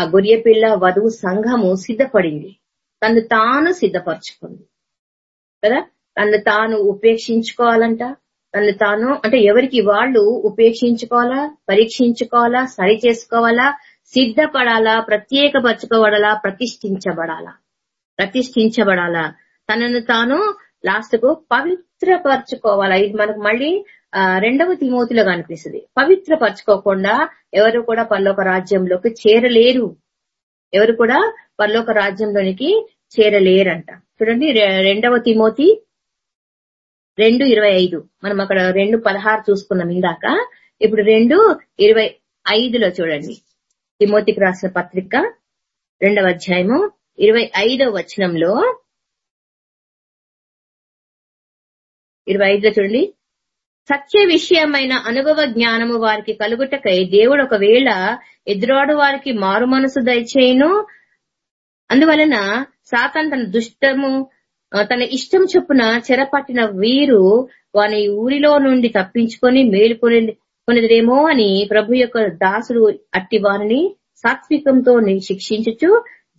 ఆ గొర్రె పిల్ల వధువు సంఘము సిద్ధపడింది. తను తాను సిద్ధపరచుకుంది. కదా? తను తాను ఉపేక్షించుకోవాలంట. తను తాను అంటే ఎవరికి వాళ్ళు ఉపేక్షించుకోవాలా పరీక్షించుకోవాలా సరి చేసుకోవాలా సిద్ధపడాలా ప్రత్యేకపరచుకోబడాలా ప్రతిష్ఠించబడాలా? ప్రతిష్ఠించబడాలా? తనను తాను లాస్ట్కు పవిత్రపరచుకోవాలా? ఇది మనకు మళ్ళీ రెండవ తిమోతిలో కనిపిస్తుంది. పవిత్రపరచుకోకుండా ఎవరు కూడా పర్లోక రాజ్యంలోకి చేరలేరు. ఎవరు కూడా పర్లోక రాజ్యంలోనికి చేరలేరంట. చూడండి రెండవ తిమోతి రెండు ఇరవై ఐదు. మనం అక్కడ రెండు పదహారు చూసుకున్నాం ఇందాక. ఇప్పుడు రెండు ఇరవై ఐదులో చూడండి. తిమోతికి రాసిన పత్రిక రెండవ అధ్యాయము ఇరవై ఐదవ వచనంలో ఇరవై ఐదులో చూడండి. సత్య విషయమైన అనుభవ జ్ఞానము వారికి కలుగుటకై దేవుడు ఒకవేళ ఎదురాడు వారికి మారు మనసు దయచేయును. అందువలన సాతాన్ తన దుష్టము తన ఇష్టం చొప్పున చెరపట్టిన వీరు వాని ఊరిలో నుండి తప్పించుకొని మేలుకొని కొనిదేమో అని ప్రభు యొక్క దాసుడు అట్టి వారిని సాత్వికంతో ని- శిక్షించుచు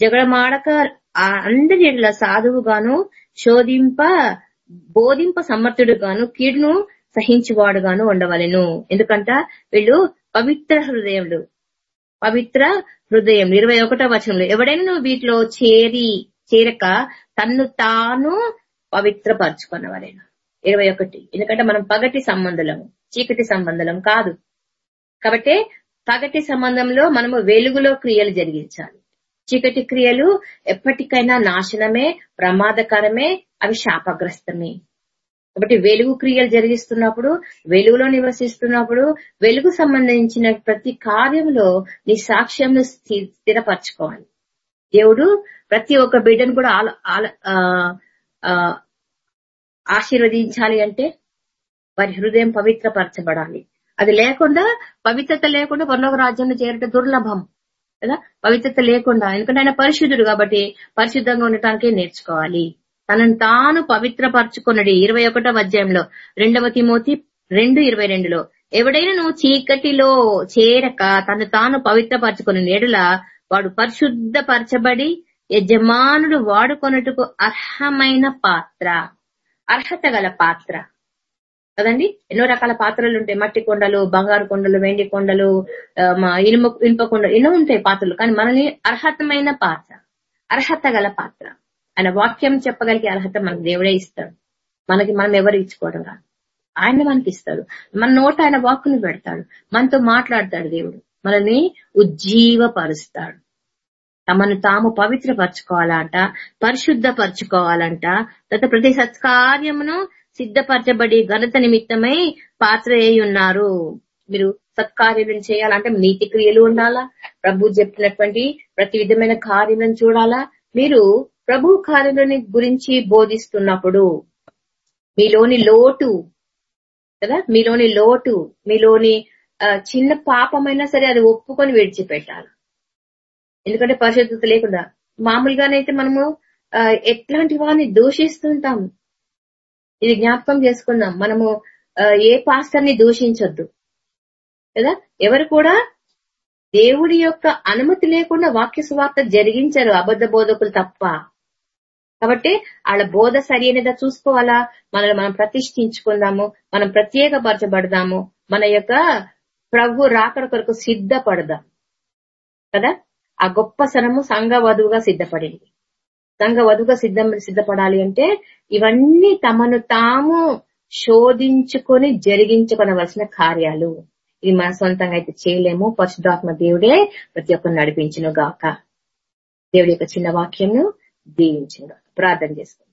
జగడమాడక ఆ అందరి సాధువుగాను శోధింప బోధింప సమర్థుడుగాను కీడును సహించువాడుగాను ఉండవలెను. ఎందుకంట వీళ్ళు పవిత్ర హృదయములు. పవిత్ర హృదయం ఇరవై ఒకటో వచనంలో ఎవడైనా వీటిలో చేరి చేరక తన్ను తాను పవిత్రపరచుకున్నవారైనా ఇరవై ఒకటి. ఎందుకంటే మనం పగటి సంబంధులము చీకటి సంబంధం కాదు. కాబట్టి పగటి సంబంధంలో మనము వెలుగులో క్రియలు జరిగించాలి. చీకటి క్రియలు ఎప్పటికైనా నాశనమే ప్రమాదకరమే అవి శాపగ్రస్తమే. కాబట్టి వెలుగు క్రియలు జరిగిస్తున్నప్పుడు వెలుగులో నివసిస్తున్నప్పుడు వెలుగు సంబంధించిన ప్రతి కార్యంలో నీ సాక్ష్యంను స్థి- స్థిరపరచుకోవాలి. దేవుడు ప్రతి ఒక్క బిడ్డను కూడా ఆల ఆల- ఆశీర్వదించాలి అంటే వారి హృదయం పవిత్రపరచబడాలి. అది లేకుండా పవిత్రత లేకుండా పరలోక రాజ్యంలో చేరట దుర్లభం. కదా? పవిత్రత లేకుండా ఎందుకంటే ఆయన పరిశుద్ధుడు కాబట్టి పరిశుద్ధంగా ఉండటానికే నేర్చుకోవాలి. తనను తాను పవిత్రపరచుకున్నది ఇరవై ఒకటో అధ్యాయంలో రెండవ తిమోతి రెండు ఇరవై రెండులో. ఎవడైనా నువ్వు చీకటిలో చేరక తను తాను పవిత్రపరచుకుని నేడుల వాడు పరిశుద్ధపరచబడి యజమానుడు వాడుకొనుటకు అర్హమైన పాత్ర అర్హత గల పాత్ర. కదండి? ఎన్నో రకాల పాత్రలు ఉంటాయి మట్టి కొండలు బంగారు కొండలు వెండి కొండలు ఇనుమ ఇనుప కొండలు ఎన్నో ఉంటాయి పాత్రలు. కానీ మనల్ని అర్హతమైన పాత్ర అర్హత గల పాత్ర. ఆయన వాక్యం చెప్పగలిగే అర్హత మనకు దేవుడే ఇస్తాడు. మనకి మనం ఎవరు ఇచ్చుకోవడం రాదు. ఆయన మనకి ఇస్తాడు. మన నోట ఆయన వాక్కుని పెడతాడు. మనతో మాట్లాడతాడు దేవుడు. మనల్ని ఉజ్జీవపరుస్తాడు. తమను తాము పవిత్రపరచుకోవాలంట పరిశుద్ధపరచుకోవాలంట. తర్వాత ప్రతి సత్కార్యమును సిద్ధపరచబడి ఘనత నిమిత్తమై పాత్ర ఉన్నారు మీరు సత్కార్యం చేయాలంటే నీతి క్రియలు ఉండాలా? ప్రభు చెప్పినటువంటి ప్రతి విధమైన కార్యాలను చూడాలా? మీరు ప్రభు కార్యాలని గురించి బోధిస్తున్నప్పుడు మీలోని లోటు కదా? మీలోని లోటు మీలోని చిన్న పాపమైనా సరే అది ఒప్పుకొని విడిచిపెట్టాలి. ఎందుకంటే పరిశుద్ధత లేకుండా. మామూలుగానైతే మనము ఎట్లాంటి వారిని దూషిస్తుంటాం ఇది జ్ఞాపకం చేసుకుందాం మనము ఏ పాస్టర్ని దూషించొద్దు. కదా? ఎవరు కూడా దేవుడి యొక్క అనుమతి లేకుండా వాక్య సువార్త జరిగించరు అబద్ధ బోధకులు తప్ప. కాబట్టి వాళ్ళ బోధ సరి అనేది చూసుకోవాలా? మనల్ని మనం ప్రతిష్ఠించుకుందాము మనం ప్రత్యేకపరచబడదాము మన యొక్క ప్రభు రాకడ కొరకు సిద్ధపడదాం. కదా? ఆ గొప్ప సనము సంఘ వధువుగా సిద్ధపడింది. సంఘ వధువుగా సిద్ధం సిద్ధపడాలి అంటే ఇవన్నీ తమను తాము శోధించుకొని జరిగించుకొనవలసిన కార్యాలు. ఇది మన సొంతంగా అయితే చేయలేము. పరిశుద్ధాత్మ దేవుడే ప్రతి ఒక్కరు నడిపించను గాక దేవుడి యొక్క చిన్న వాక్యంను దీవించను. ప్రార్థన చేసుకోండి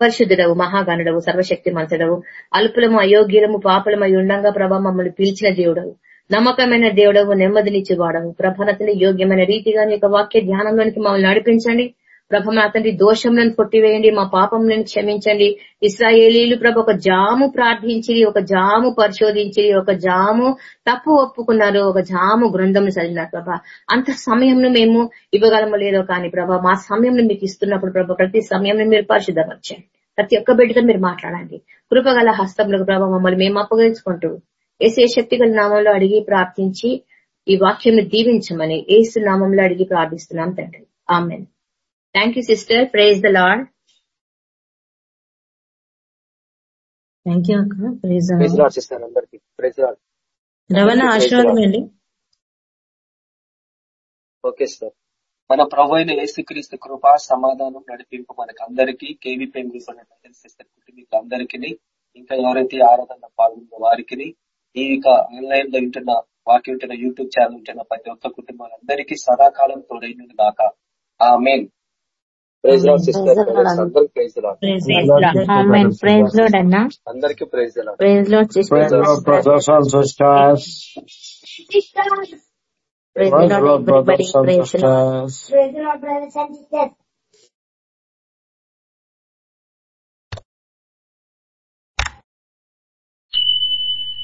పరిశుద్ధుడవు మహాగణుడవు సర్వశక్తి మనసుడవు అల్పులము అయోగ్యులము పాపలమై ఉండంగా ప్రభా మమ్మల్ని పిలిచిన దేవుడవు. నమ్మకమైన దేవుడవు నెమ్మదినిచ్చి వాడవు. ప్రభనతని యోగ్యమైన రీతిగా నీ యొక్క వాక్య ధ్యానంలోనికి మమ్మల్ని నడిపించండి. ప్రభ మా తండ్రి దోషంలను కొట్టివేయండి మా పాపంలను క్షమించండి. ఇస్రాయేలీలు ప్రభ ఒక జాము ప్రార్థించి ఒక జాము పరిశోధించి ఒక జాము తప్పు ఒప్పుకున్నారు ఒక జాము గ్రంథం చదివినారు ప్రభ. అంత సమయంలో మేము ఇవ్వగలము లేదో కానీ ప్రభ మా సమయం మీకు ఇస్తున్నప్పుడు ప్రభ ప్రతి సమయంలో మీరు పరిశుద్ధపరచండి. ప్రతి ఒక్క బిడ్డతో మీరు మాట్లాడండి. కృపగల హస్తంలో ప్రభ మమ్మల్ని మేము అప్పగించుకుంటూ ఏసే శక్తి గల నామంలో అడిగి ప్రార్థించి ఈ వాక్యం దీవించమని ఏసు నామంలో అడిగి ప్రార్థిస్తున్నాం తండ్రి. Amen. Thank you sister praise the lord thank you అక్క. ప్రైజ్ అందరికి. రవణ ఆశీర్వాదం అండి. ఓకే సార్ మన ప్రభు అయిన యేసుక్రీస్తు కృప సమాధానం నడిపింపు మనకు అందరికీ కేవీ పెంగు సిస్టర్ కుటుంబీకులు అందరికీ ఇంకా ఎవరైతే ఆరాధన పాల్గొన్న వారికి ఈ యొక్క ఆన్లైన్లో వింటున్న వాకి వింటున్న యూట్యూబ్ ఛానల్ వింటున్న ప్రతి ఒక్క కుటుంబాలందరికీ సదాకాలం తోడైనది కాక ఆ మెయిన్ అందరికి ప్రైజ్ ప్రైజ్ లోడ్ అన్నా అందరికి ప్రైజ్